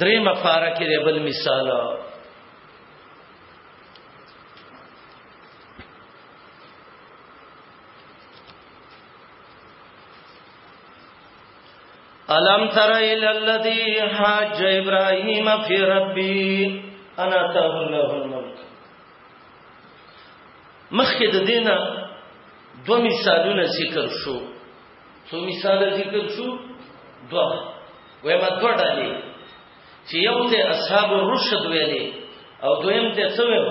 Speaker 1: درې مفاره کې دی بل مثال الم تر الى الذي حاج ابراهيم في ربي انا ته له الملك مخکې د دینه دوه مثالونه ذکر شو څو مثال ذکر شو دوا ویما دوا ډالې چې یو ته اصحاب الرشد ویلې او دویم ته څه ویو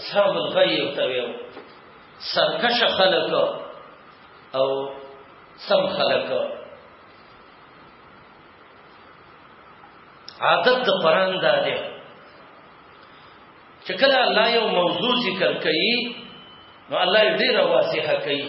Speaker 1: اصحاب الغی او ته ویو سرکش خلق او سم خلق عادت د قران دا دی چې کله الله یو موضوع ذکر کوي نو الله یې ډیره واضحه کوي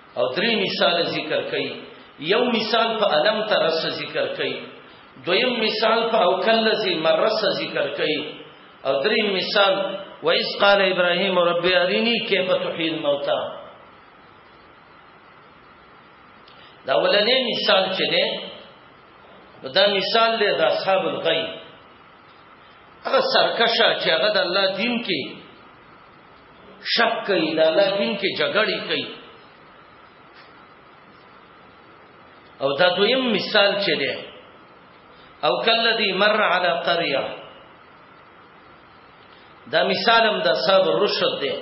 Speaker 1: او درې مثال ذکر کړي یو مثال په علم ترس ذکر کړي دویم مثال په او کلذي مرس ذکر کړي او درې مثال وایس قال ابراهيم رب اريني كيف تحيي الموتى دا ولنې مثال چې ده دا مثال له اصحاب الغيب هغه سرکشه چې هغه د الله دین کې شک کوي د الله دین کې جګړې کوي او دا دویم مثال چې دی او کلذي مر على قريه دا مثال هم د صاحب رشد دی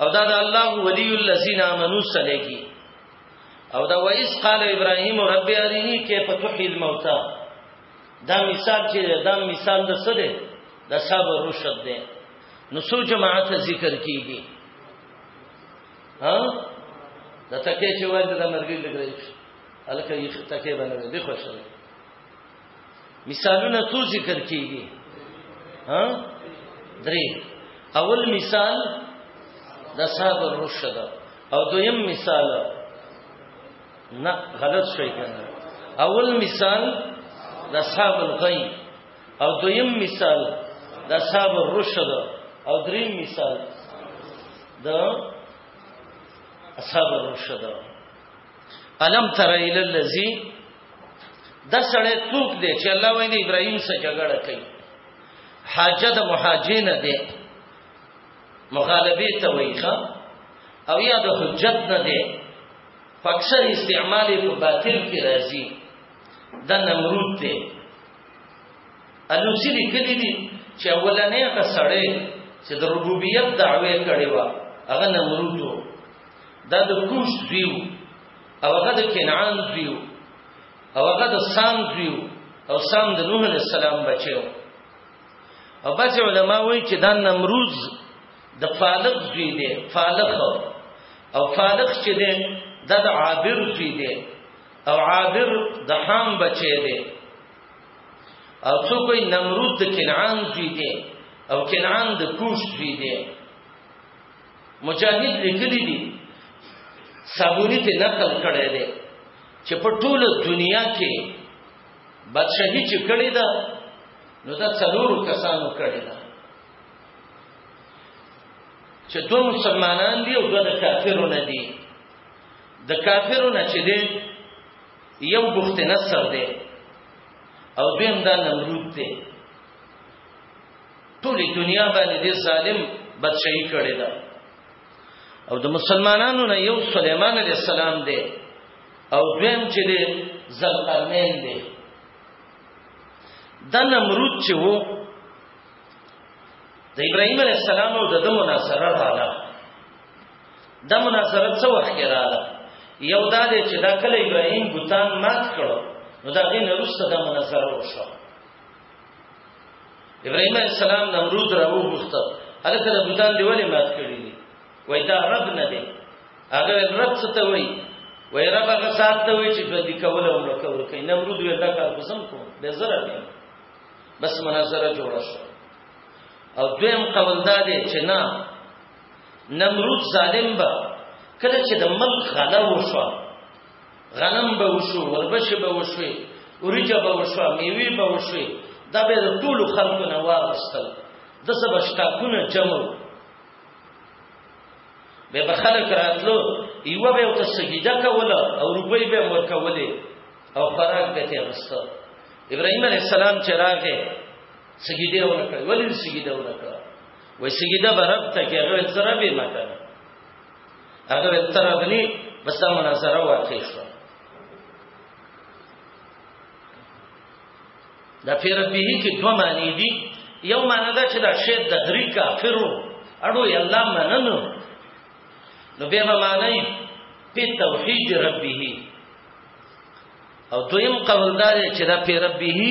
Speaker 1: او دا د الله ولي الذين امنوا سلګي او دا وایس قال ابراهيم رب اريني كيف تحيي الموتى دا مثال چې دا مثال د څه دی د صبر رشد دی نو سو جماعت ذکر کیږي ها د تکې چې وایي د مرګي لګري الکه یې تکې باندې دی خوشاله مثالونه تو ذکر کیږي ها درې اول مثال د صبر رشد او دویم مثال نه غلط شوی کنه اول مثال د اصحاب الغی او دویم مثال د اصحاب الرشد او دریم مثال د اصحاب الرشد الم تر الى الذی د سړی توک دی چې الله وایي د ابراهیم سره جګړه کوي حاجت مهاجین دی مغالبه ته وایي او یا د حجت نه دی پکسر استعمال په باطل کې راځي د نمرود ته الوسی لیکلی دي چې اولنې هغه سړی چې د ربوبیت دعوی کړي و هغه نمرود و دا د کوش دیو او هغه د کنعان دیو او هغه د سام دیو او سام د نوح علیہ السلام بچیو او بعض علما وایي چې دا نمرود د فالق زوی دی فالق او فالق چې دی دا د عابر زوی دی او عابر د حام بچی دی او څوک نمرود د کنعان زوی دی او کنعان د کوش زوی دی مجاهد لیکلی دی صابونی ته نقل کړی دی چې په ټوله دنیا کې بادشاہي چې کړی دا نو دا څلور کسانو کړی دا چې دو مسلمانان دی او دو د کافرو نه دي د کافرو نه چې دی یو بخت نصر دی او دویم دا نمرود دی ټولې دنیا باندې دی ظالم بادشاہي کړی دا او د مسلمانانو نه یو سليمان عليه السلام دی او دویم چې دی ذل قرنین دی د نمرود چې وو د ابراهيم عليه السلام او د مناظره رااله د مناظره څو وخت رااله یو دا دی چې دا کله ابراهيم بوتان مات کړو نو دا غي نرسته د مناظره وشو ابراهيم عليه السلام نمرود راو مخته هغه د بوتان دی ولې مات کړی دی وای دا رب نه دی هغه رب څه ته وای وای رب هغه سات ته وای چې د دې کوله او لکه ورکې نمرود وی دا کار کوم به زره دی بس مناظره جوړه شو او دویم قول دا دی چې نه نمرود ظالم به کله چې د ملک غلا وشو غنم به وشو وربش به وشو اوریجه به وشو میوه به وشو دا به د ټول خلکو نه واغستل د سبا شتاکونه جمع به بخلک راتلو یو به ته سجده کوله او روپۍ به ورکولې او خوراک به ته غسته ابراهيم عليه السلام چې راغې سجده ونکړ ولې سجده ونکړ وې سجده برب ته کې هغه سره به ماته هغه تر غني بس دا مناظره واقع شو دا پیر به کې دوه معنی دي یو معنی دا چې دا شی د هری کافرو اړو الله مننو نو به معنی په توحید ربه او دویم قول دا دی چې دا په ربه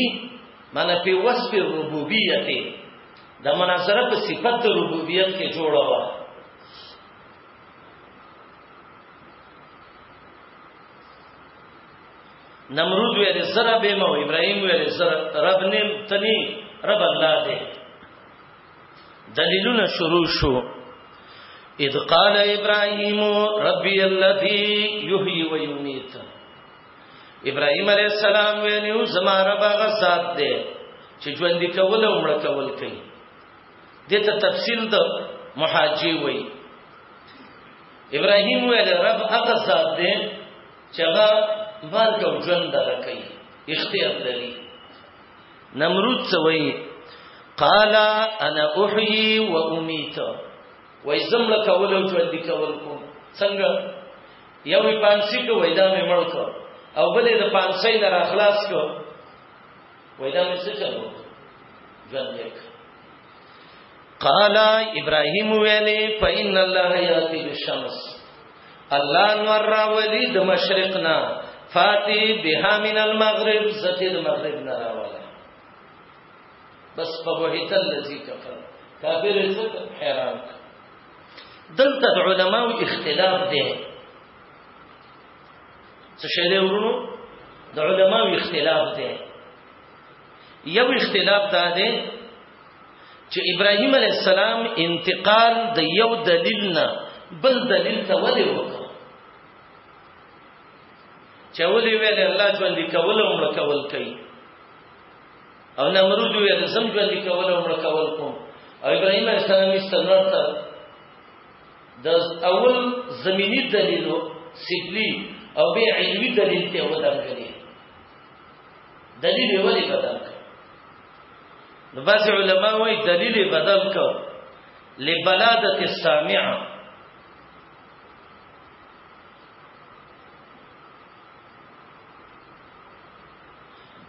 Speaker 1: معنی په وصف ربوبیت د مناظره په صفت ربوبیت کې جوړه و نمرود ویل زره به مو ابراهيم ویل زره رب نیم تنی رب الله دی دلیلونه شروع شو اذ قال ابراهيم ربي الذي يحيي ويميت ابراهيم عليه السلام ویلو زما رب هغه ذات دی چې ژوند کول او مړ کول کوي دته تفصیل د محاجی وای ابراهيم ویل رب هغه ذات دی چې هغه مرګ او ژوند دغه کوي اختیار لري نمرود څه وایي قال انا احيي واميت وای زم له کول او ژوند کول کوم څنګه یو پانسی کو وای دا مې مړ کو او بلې د پانسی نه راخلاص کو وای دا مې څه چلو ژوند یې قال ابراهيم ویلې فإن الله يأتي بالشمس الله نور راولي د مشرقنا فاتي بها من المغرب زتي د مغرب نه راواله بس فبهت الذي كفر کافر څه حیران دلته علماء اختلاف دي څه شی له ورونو د علماء اختلاف دي یو اختلاف دا دی چې ابراهیم علی السلام انتقال د یو دلیل نه بل دلیل ته ولې وکړ چې ولې ویل الله ژوند کول او مړ کول کوي او نمرود ویل زم ژوند کول او مړ کول کوم او ابراهیم علی السلام یې ستنرته د اول زمینی دلیل سفلی او به علمی دلیل ته ودانګلی دلیل یې ولې بدل کړ نو بعض علما وایي دلیل یې بدل کړ لبلادت السامعه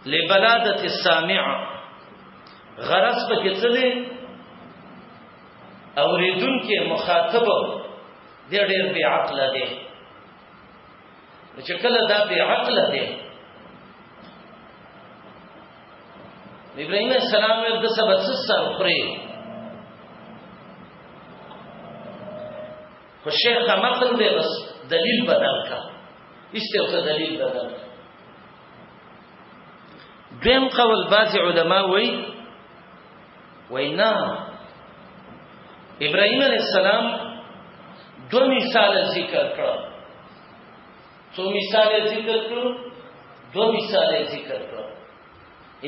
Speaker 1: لبلادت السامعه غرض په کې څه دی اوریدونکو مخاطب دی ډېر بی عقل دی چې کله دا به عقل دی ابراهيم السلام ول د سبا سر خوري خو شیخ مقل دی بس دلیل بدل کا ایسته او دلیل بدل کا دویم قول بعض علما وایي وینا ابراهيم عليه السلام دو مثال ذکر کړو څو مثال ذکر کړو دو مثال ذکر کړو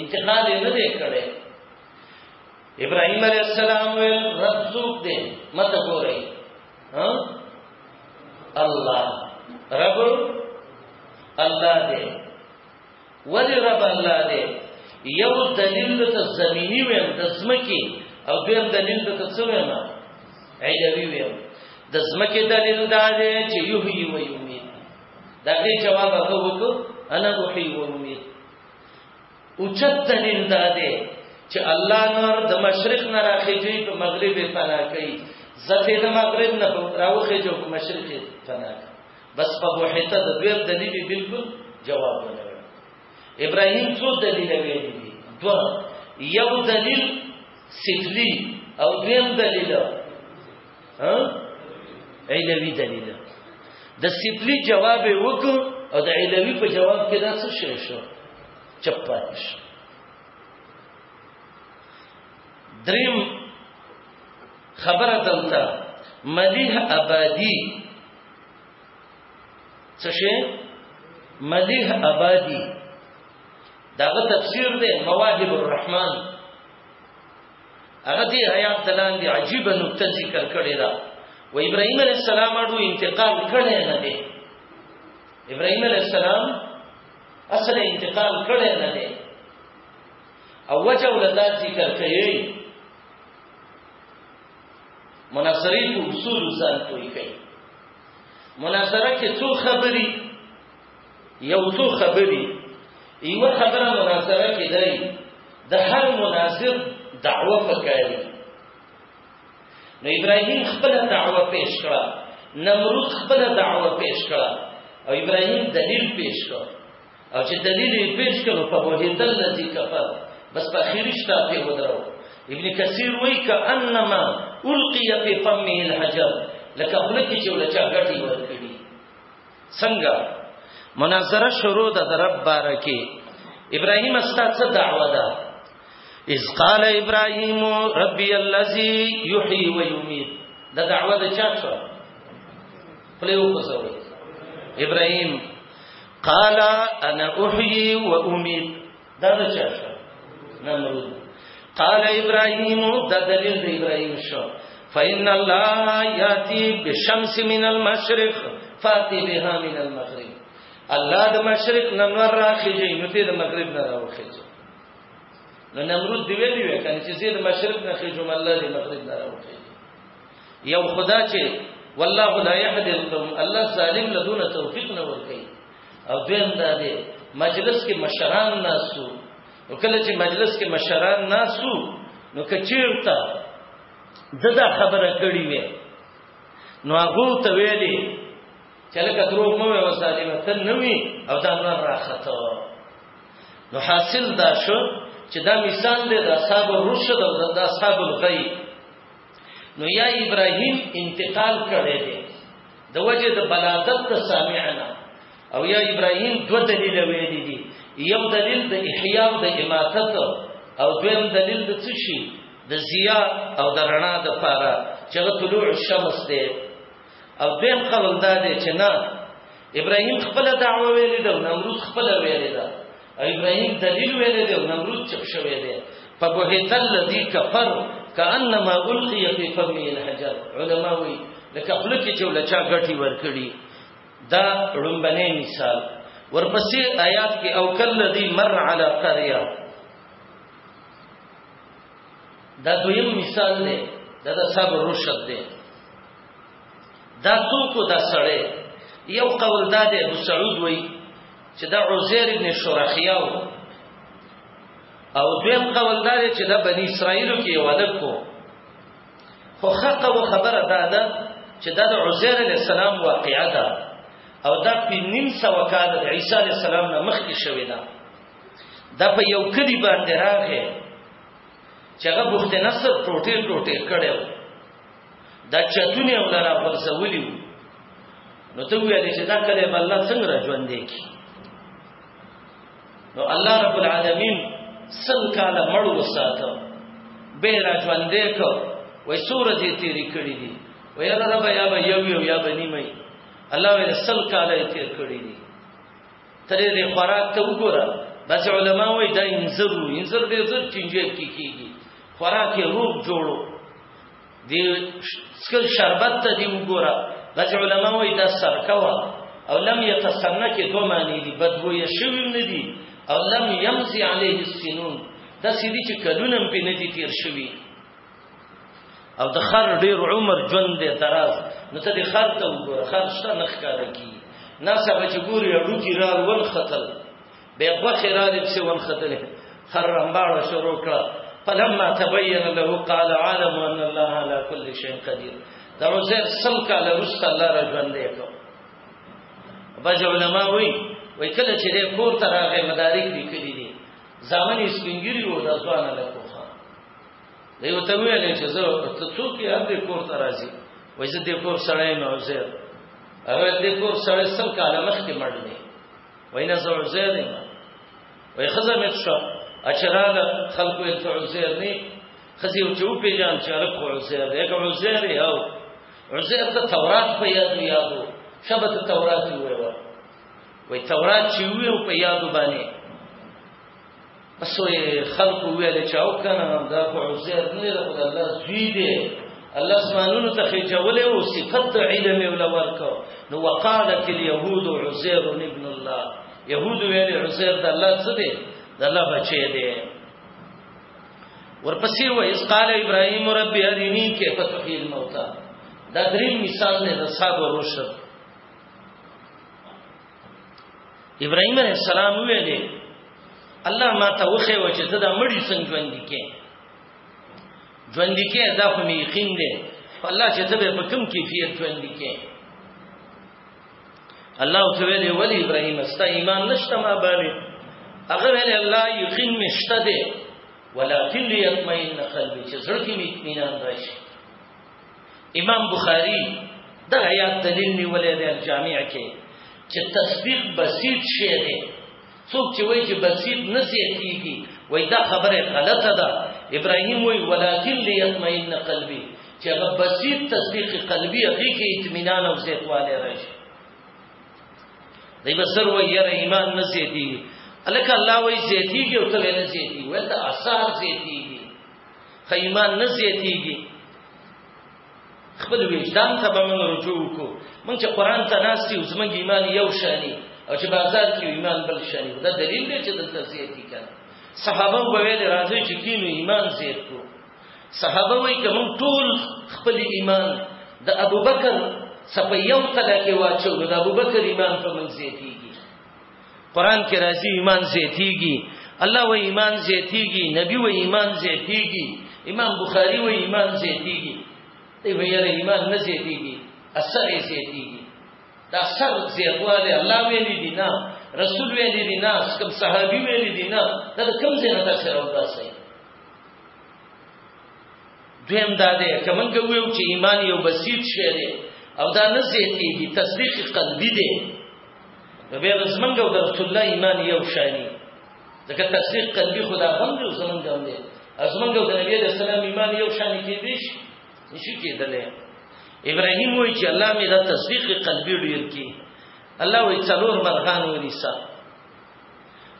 Speaker 1: انتقال نه دی کړی ابراهيم عليه السلام ول رب ذوق دې مت ګورئ ها الله رب الله دې ولی رب الله دې یو دلیل ته زمینی ویم د زمکی او دویم دلیل ته څه ویم ایدوی ویم د زمکی دلیل دا دی چې یحیی و یمیت دا دې جواب هغه وکړو انا احیی و امیت او چت دلیل دا دی چې الله نور د مشرق نه راخېږي په مغرب فنا کوي زته د مغرب نه راوخېږي په مشرق فنا کوي بس په وحیته د دویم دلیل بالکل جواب نه ورکړ ابراهیم څو دلیل ویلي دي دوه یو دلیل سفلی او دویم دلیل ها علوی دلیل د سفلی جواب وکړ او د علوی په جواب کې دا څه شې شو چپات شو دریم خبره دلته ملیح آبادی څه شي مليح آبادي داغه تفسیر دی مواهب الرحمن هغه دی حیات دلان دی عجیب نقطه ذکر کړی دا و ابراهيم عليه السلام اډو انتقال کړي نه دی ابراهيم عليه السلام اصل انتقال کړي نه دی او وجه ولدا ذکر کوي مناظرې په اصول ځان پوي کوي مناظره کې څو خبري یو څو خبري یو خبره مناظره کې دی د هر مناظر دعوه پکاري نو ابراهيم خپل دعوه پیش کړه نمرود خپل دعوه پیش کړه او ابراهيم دلیل پیش کړه او چې دلیل یې پیش کړو په وحید الذی کفر بس په اخیری شته په ودرو ابن کثیر وایي کانما القی فی فمه الحجر لکه خلک چې ولچا غټي ورکړي څنګه مناظره شروع ده د رب بارکی ابراهیم استا څه دعوه ده اذ قال ابراهیم ربی الذی یحیی و یمیت دا دعوه ده چا څه خپل یو ابراهیم قال انا احيي واميت دا د چا شو نمرود قال ابراهيم دا دلیل د ابراهيم شو فإن الله يأتي بالشمس من المشرق فاتي بها من المغرب الله د مشرق ننور راخیږي نو ته د مغرب نه راوخیږي نو نمرود دی ویلی وی کنه چې زید مشرق نه خېجوم الله دې مغرب نه راوخیږي یو خدا چې والله لا يهدي القوم الله ظالم له دونه توفیق نه ورکړي او دویم دا دی مجلس کې مشران ناسو او کله چې مجلس کې مشران ناسو نو کچیرته ددا خبره کړی وي نو هغه ته ویلي چې لکه درو مو وسالي ته نوي او دا نور راخته نو حاصل دا شو چې دا مثال دی د اصحاب الرشد او د اصحاب الغی نو یا ابراهیم انتقال کړی دی د وجه د بلاغت د سامعنا او یا ابراهیم دو دلیل ویل دي یو دلیل د احیا او د اماتت او دویم دلیل د څه شي د ضیا او د رڼا د پاره چې طلوع الشمس دی او دویم قول دا دی چې نه ابراهیم خپل دعوه ویل ده او نمرود خپل ویل ده ابراهيم دلیل ویلې دی نمرود چپ شوی دی فبهت الذي كفر كانما القي في فمه الحجر علماء وی لکه خپل کې چې لچا غټي ورکړي دا رمبنه مثال ورپسې آیات کې او کلذي مر على قريه دا دویم مثال دی دا د صبر رشد دی دا څوک دا سړی یو قول دا دی ابو سعود وی چې دا عزیر ابن شرخیه او دویم قول دا چې دا بنی اسرائیل کې یو ادب کو خو حق او خبره دا ده چې دا د عزیر علی السلام واقعا ده او دا په نیم سو کال د عیسی علی السلام نه مخکې شوې ده دا په یو کلی باندې راغی چې هغه بوخت نصر ټوټه ټوټه کړو دا چتونه او لرا غرزولی نو ته ویل چې دا کله بل څنګه را ژوند دی کی نو الله رب العالمین سل کاله مړ وساتو به را ژوند دی کو وای سورې دې تیری کړی دی وای رب یا به یو یو یا به نیمه الله ویل سل کاله تیر کړی دی ترې دې خوراک ته وګوره بس علما وای دا انځر انځر دې زر چنجه کی کیږي خوراک یې روغ جوړو دی سکل شربت ته دی وګوره د علماء وي دا سرکوا او لم يتسنه کې دوه معنی دي بدبو یې شوی نه دي او لم يمزي عليه السنون دا سړي چې کلونم په نه دي تیر شوی او د خر ډیر عمر ژوند دی تراز نو ته د خر ته وګوره خر شته نخ کار کی ناسه بچ ګوري اډو کی را ول خطر به غوخه را دې څه ون خدلې خر رمباړه شروع کړه فلما تبين له قال عالم ان الله على كل شيء قدير دا عزير سل کاله رست الله را ژوندې کو باج علماء وی وی کله چې دې کور ته راغې مدارک لیکلي دي ځامن سپینګری وو دا ځوان له کوخه دی وته ویل چې زه ته څوک یې هر دې کور ته راځي وای زه دې کور سړی مې عزير هغه دې کور سړی سل کاله مخکې مړ دی وینا زعزیر ما وی خزه مت شو اچرال خلق ویل ته عزیر نه خزه یو چو په جان چاله کو عزیر یک عزیر یو عزیر ته تورات په یاد یادو شبت تورات وی وی تورات چې وی په یادو باندې اسو خلق ویل چې او کنه دا خو عزیر نه دی خو الله زوی دی الله اسمانونو ته خېجولې او صفت علم ولا ورکو نو وقالت اليهود عزير ابن الله يهود ویل عزير د الله څه دی د الله بچی دی ورپسې و اس قال ابراهيم رب ارني كيف تحيي الموتى دا دریم مثال نه د صاحب وروشه ابراهيم عليه السلام ویلې الله ما ته وخه و چې دا مړی څنګه ژوند کې ژوند کې دا خو می یقین دی الله چې ته په کوم کیفیت ژوند کې الله ته ویلې ولی ابراهيم استا ایمان نشته ما باندې هغه ویلې الله یقین مشته دی ولكن ليطمئن قلبي چې زړه کې می اطمینان راشي امام بخاری دا آیات دلیل نیولې دی الجامع کې چې تصدیق بسیط شی دی څوک چې وایي چې بسیط نه زیاتیږي وایي دا خبره غلطه ده ابراهیم وایي ولکن لیطمئن قلبی چې هغه بسیط تصدیق قلبی هغه کې اطمینان او زیاتوالی راشي دی بسر وایي یاره ایمان نه زیاتیږي الکه الله وایي زیاتیږي او ته نه زیاتیږي ولته اثر زیاتیږي که ایمان نه زیاتیږي خپل وجدان ته به موږ رجوع وکړو موږ چې قران ته ناست یو زموږ ایمان یو شانی او چې بازار کې ایمان بل شانی دا دلیل دی چې دلته زیاتی کړه صحابه به ویل راځي چې کینو ایمان زیات کو صحابه وی کوم ټول خپل ایمان د ابوبکر سپیو تل کې واچو د ابوبکر ایمان په منځ زیاتیږي قران کې راځي ایمان زیاتیږي الله و ایمان زیاتیږي نبی و ایمان زیاتیږي امام بخاری و ایمان زیاتیږي دی ویل ایمان نه زیاتیږي اثر یې زیاتیږي دا اثر زیاتواله الله ویلي دي نه رسول ویلي دي نه کوم صحابي ویلي دي نه دا کوم ځای نه تاسو راوځي دویم دا دی کومنګ ویو چې ایمان یو بسیط شی دی او دا نه زیاتیږي تصدیق قلبي دی نو بیا زمونږ او رسول الله ایمان یو شانی ځکه تصدیق قلبي خدا هم دی زمونږ هم دی زمونږ او د نبی له سلام ایمان یو شانی کېدی شي نشي کېدلی ابراهیم وایي چې الله مې دا تصدیق قلبي ډیر کی الله وایي څلور مرغان ونیسا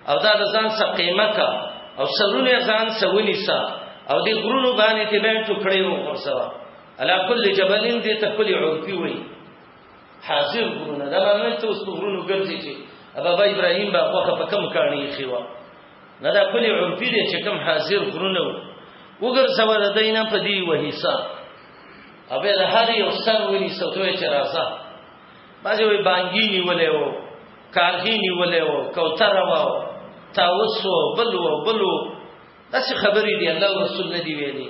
Speaker 1: او دا د ځان څخه قیمه کا او سرونه ځان څخه ونیسا او دې غرونو باندې ته به ټوکړې وو ورسوا علا کل جبلین دې ته کلی عرفي وایي حاضر غرونه دا معنی ته اوس په غرونو ګرځي چې بابا ابراهيم با خوخه په کم کاڼي خيوا نه دا کلی عرفي دي چې کم حاضر غرونه وګرځول د دینه په دی وهیسا او به له هر یو سر ونی سوتوي چې راځه باځي وي بانګي نیولې وو کارغي نیولې وو کوتر وو تاوس وو بل وو بل وو داسې خبرې دي الله رسول نه دی ویلي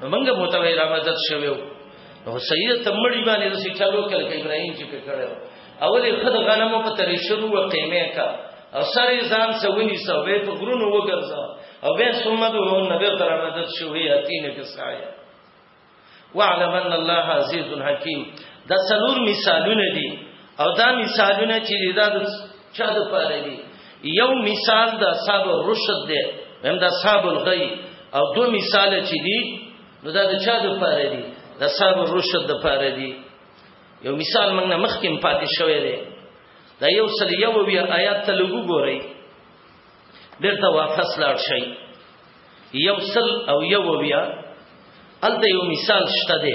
Speaker 1: نو موږ به ته را مدد شوو نو سید تمړی باندې د سچالو کله کې ابراهیم چې پکړو اولې خد غنمو په ترې شروع و قیمه کا او سره ځان سونی سو به په غرونو وګرځا او به ثم به نبی تر مدد شوې اتین کې سایه وعلم ان الله عزیز حکیم دا څلور مثالونه دي او دا مثالونه چې دا چا د پاره دي یو مثال د اصحاب الرشد دی هم د اصحاب الغی او دو مثال چې دي نو دا د چا د پاره دي د اصحاب الرشد د پاره دي یو مثال موږ نه مخکې پاتې شوی دی دا یو سل یو وی آیات ته لګو ګورئ بیرته واپس لاړ شئ یو سل او یو وی الته یو مثال شته دی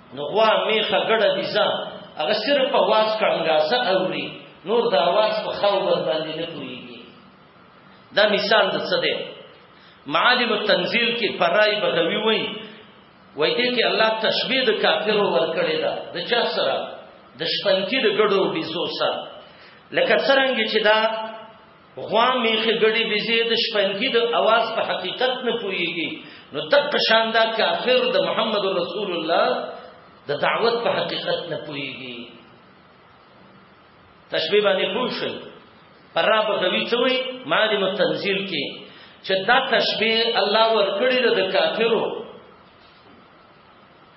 Speaker 1: نو غوا میخه ګډه دي ځه هغه صرف په واس کړنګازه اوري نور د اواز په خاو باندې نه کويږي دا مثال د څه دی معالم التنزيل کې پرای بغوي وای وای دې کې الله تشبيه د کافرو ور کړی دا د چا سره د شپنکی د ګډو بيزو سره لکه څنګه چې دا غوا میخه ګړي بيزي د شپنګي د اواز په حقیقت نه پويږي نو دغه شان دا کافر د محمد رسول الله د دعوت په حقیقت نه پويږي تشبيه باندې پوښل پر را بغوي څوي مالي متنزيل کې چې دا تشبيه الله ورکړي د کافرو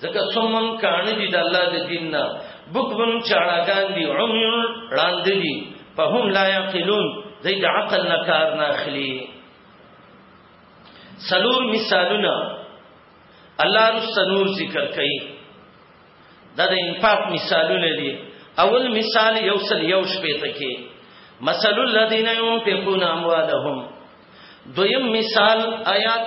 Speaker 1: ځکه سمن کان دي د الله د دین نه بوکمن چاړهګان دي عمي وړاند دي په هم لا یقلون زید عقل نه کار نه اخلي سلور مثالونه الله رسنور ذکر کوي دا د انفاق مثالونه دي اول مثال یو سل یو شپې ته کې مثل الذين ينفقون اموالهم دویم مثال آیات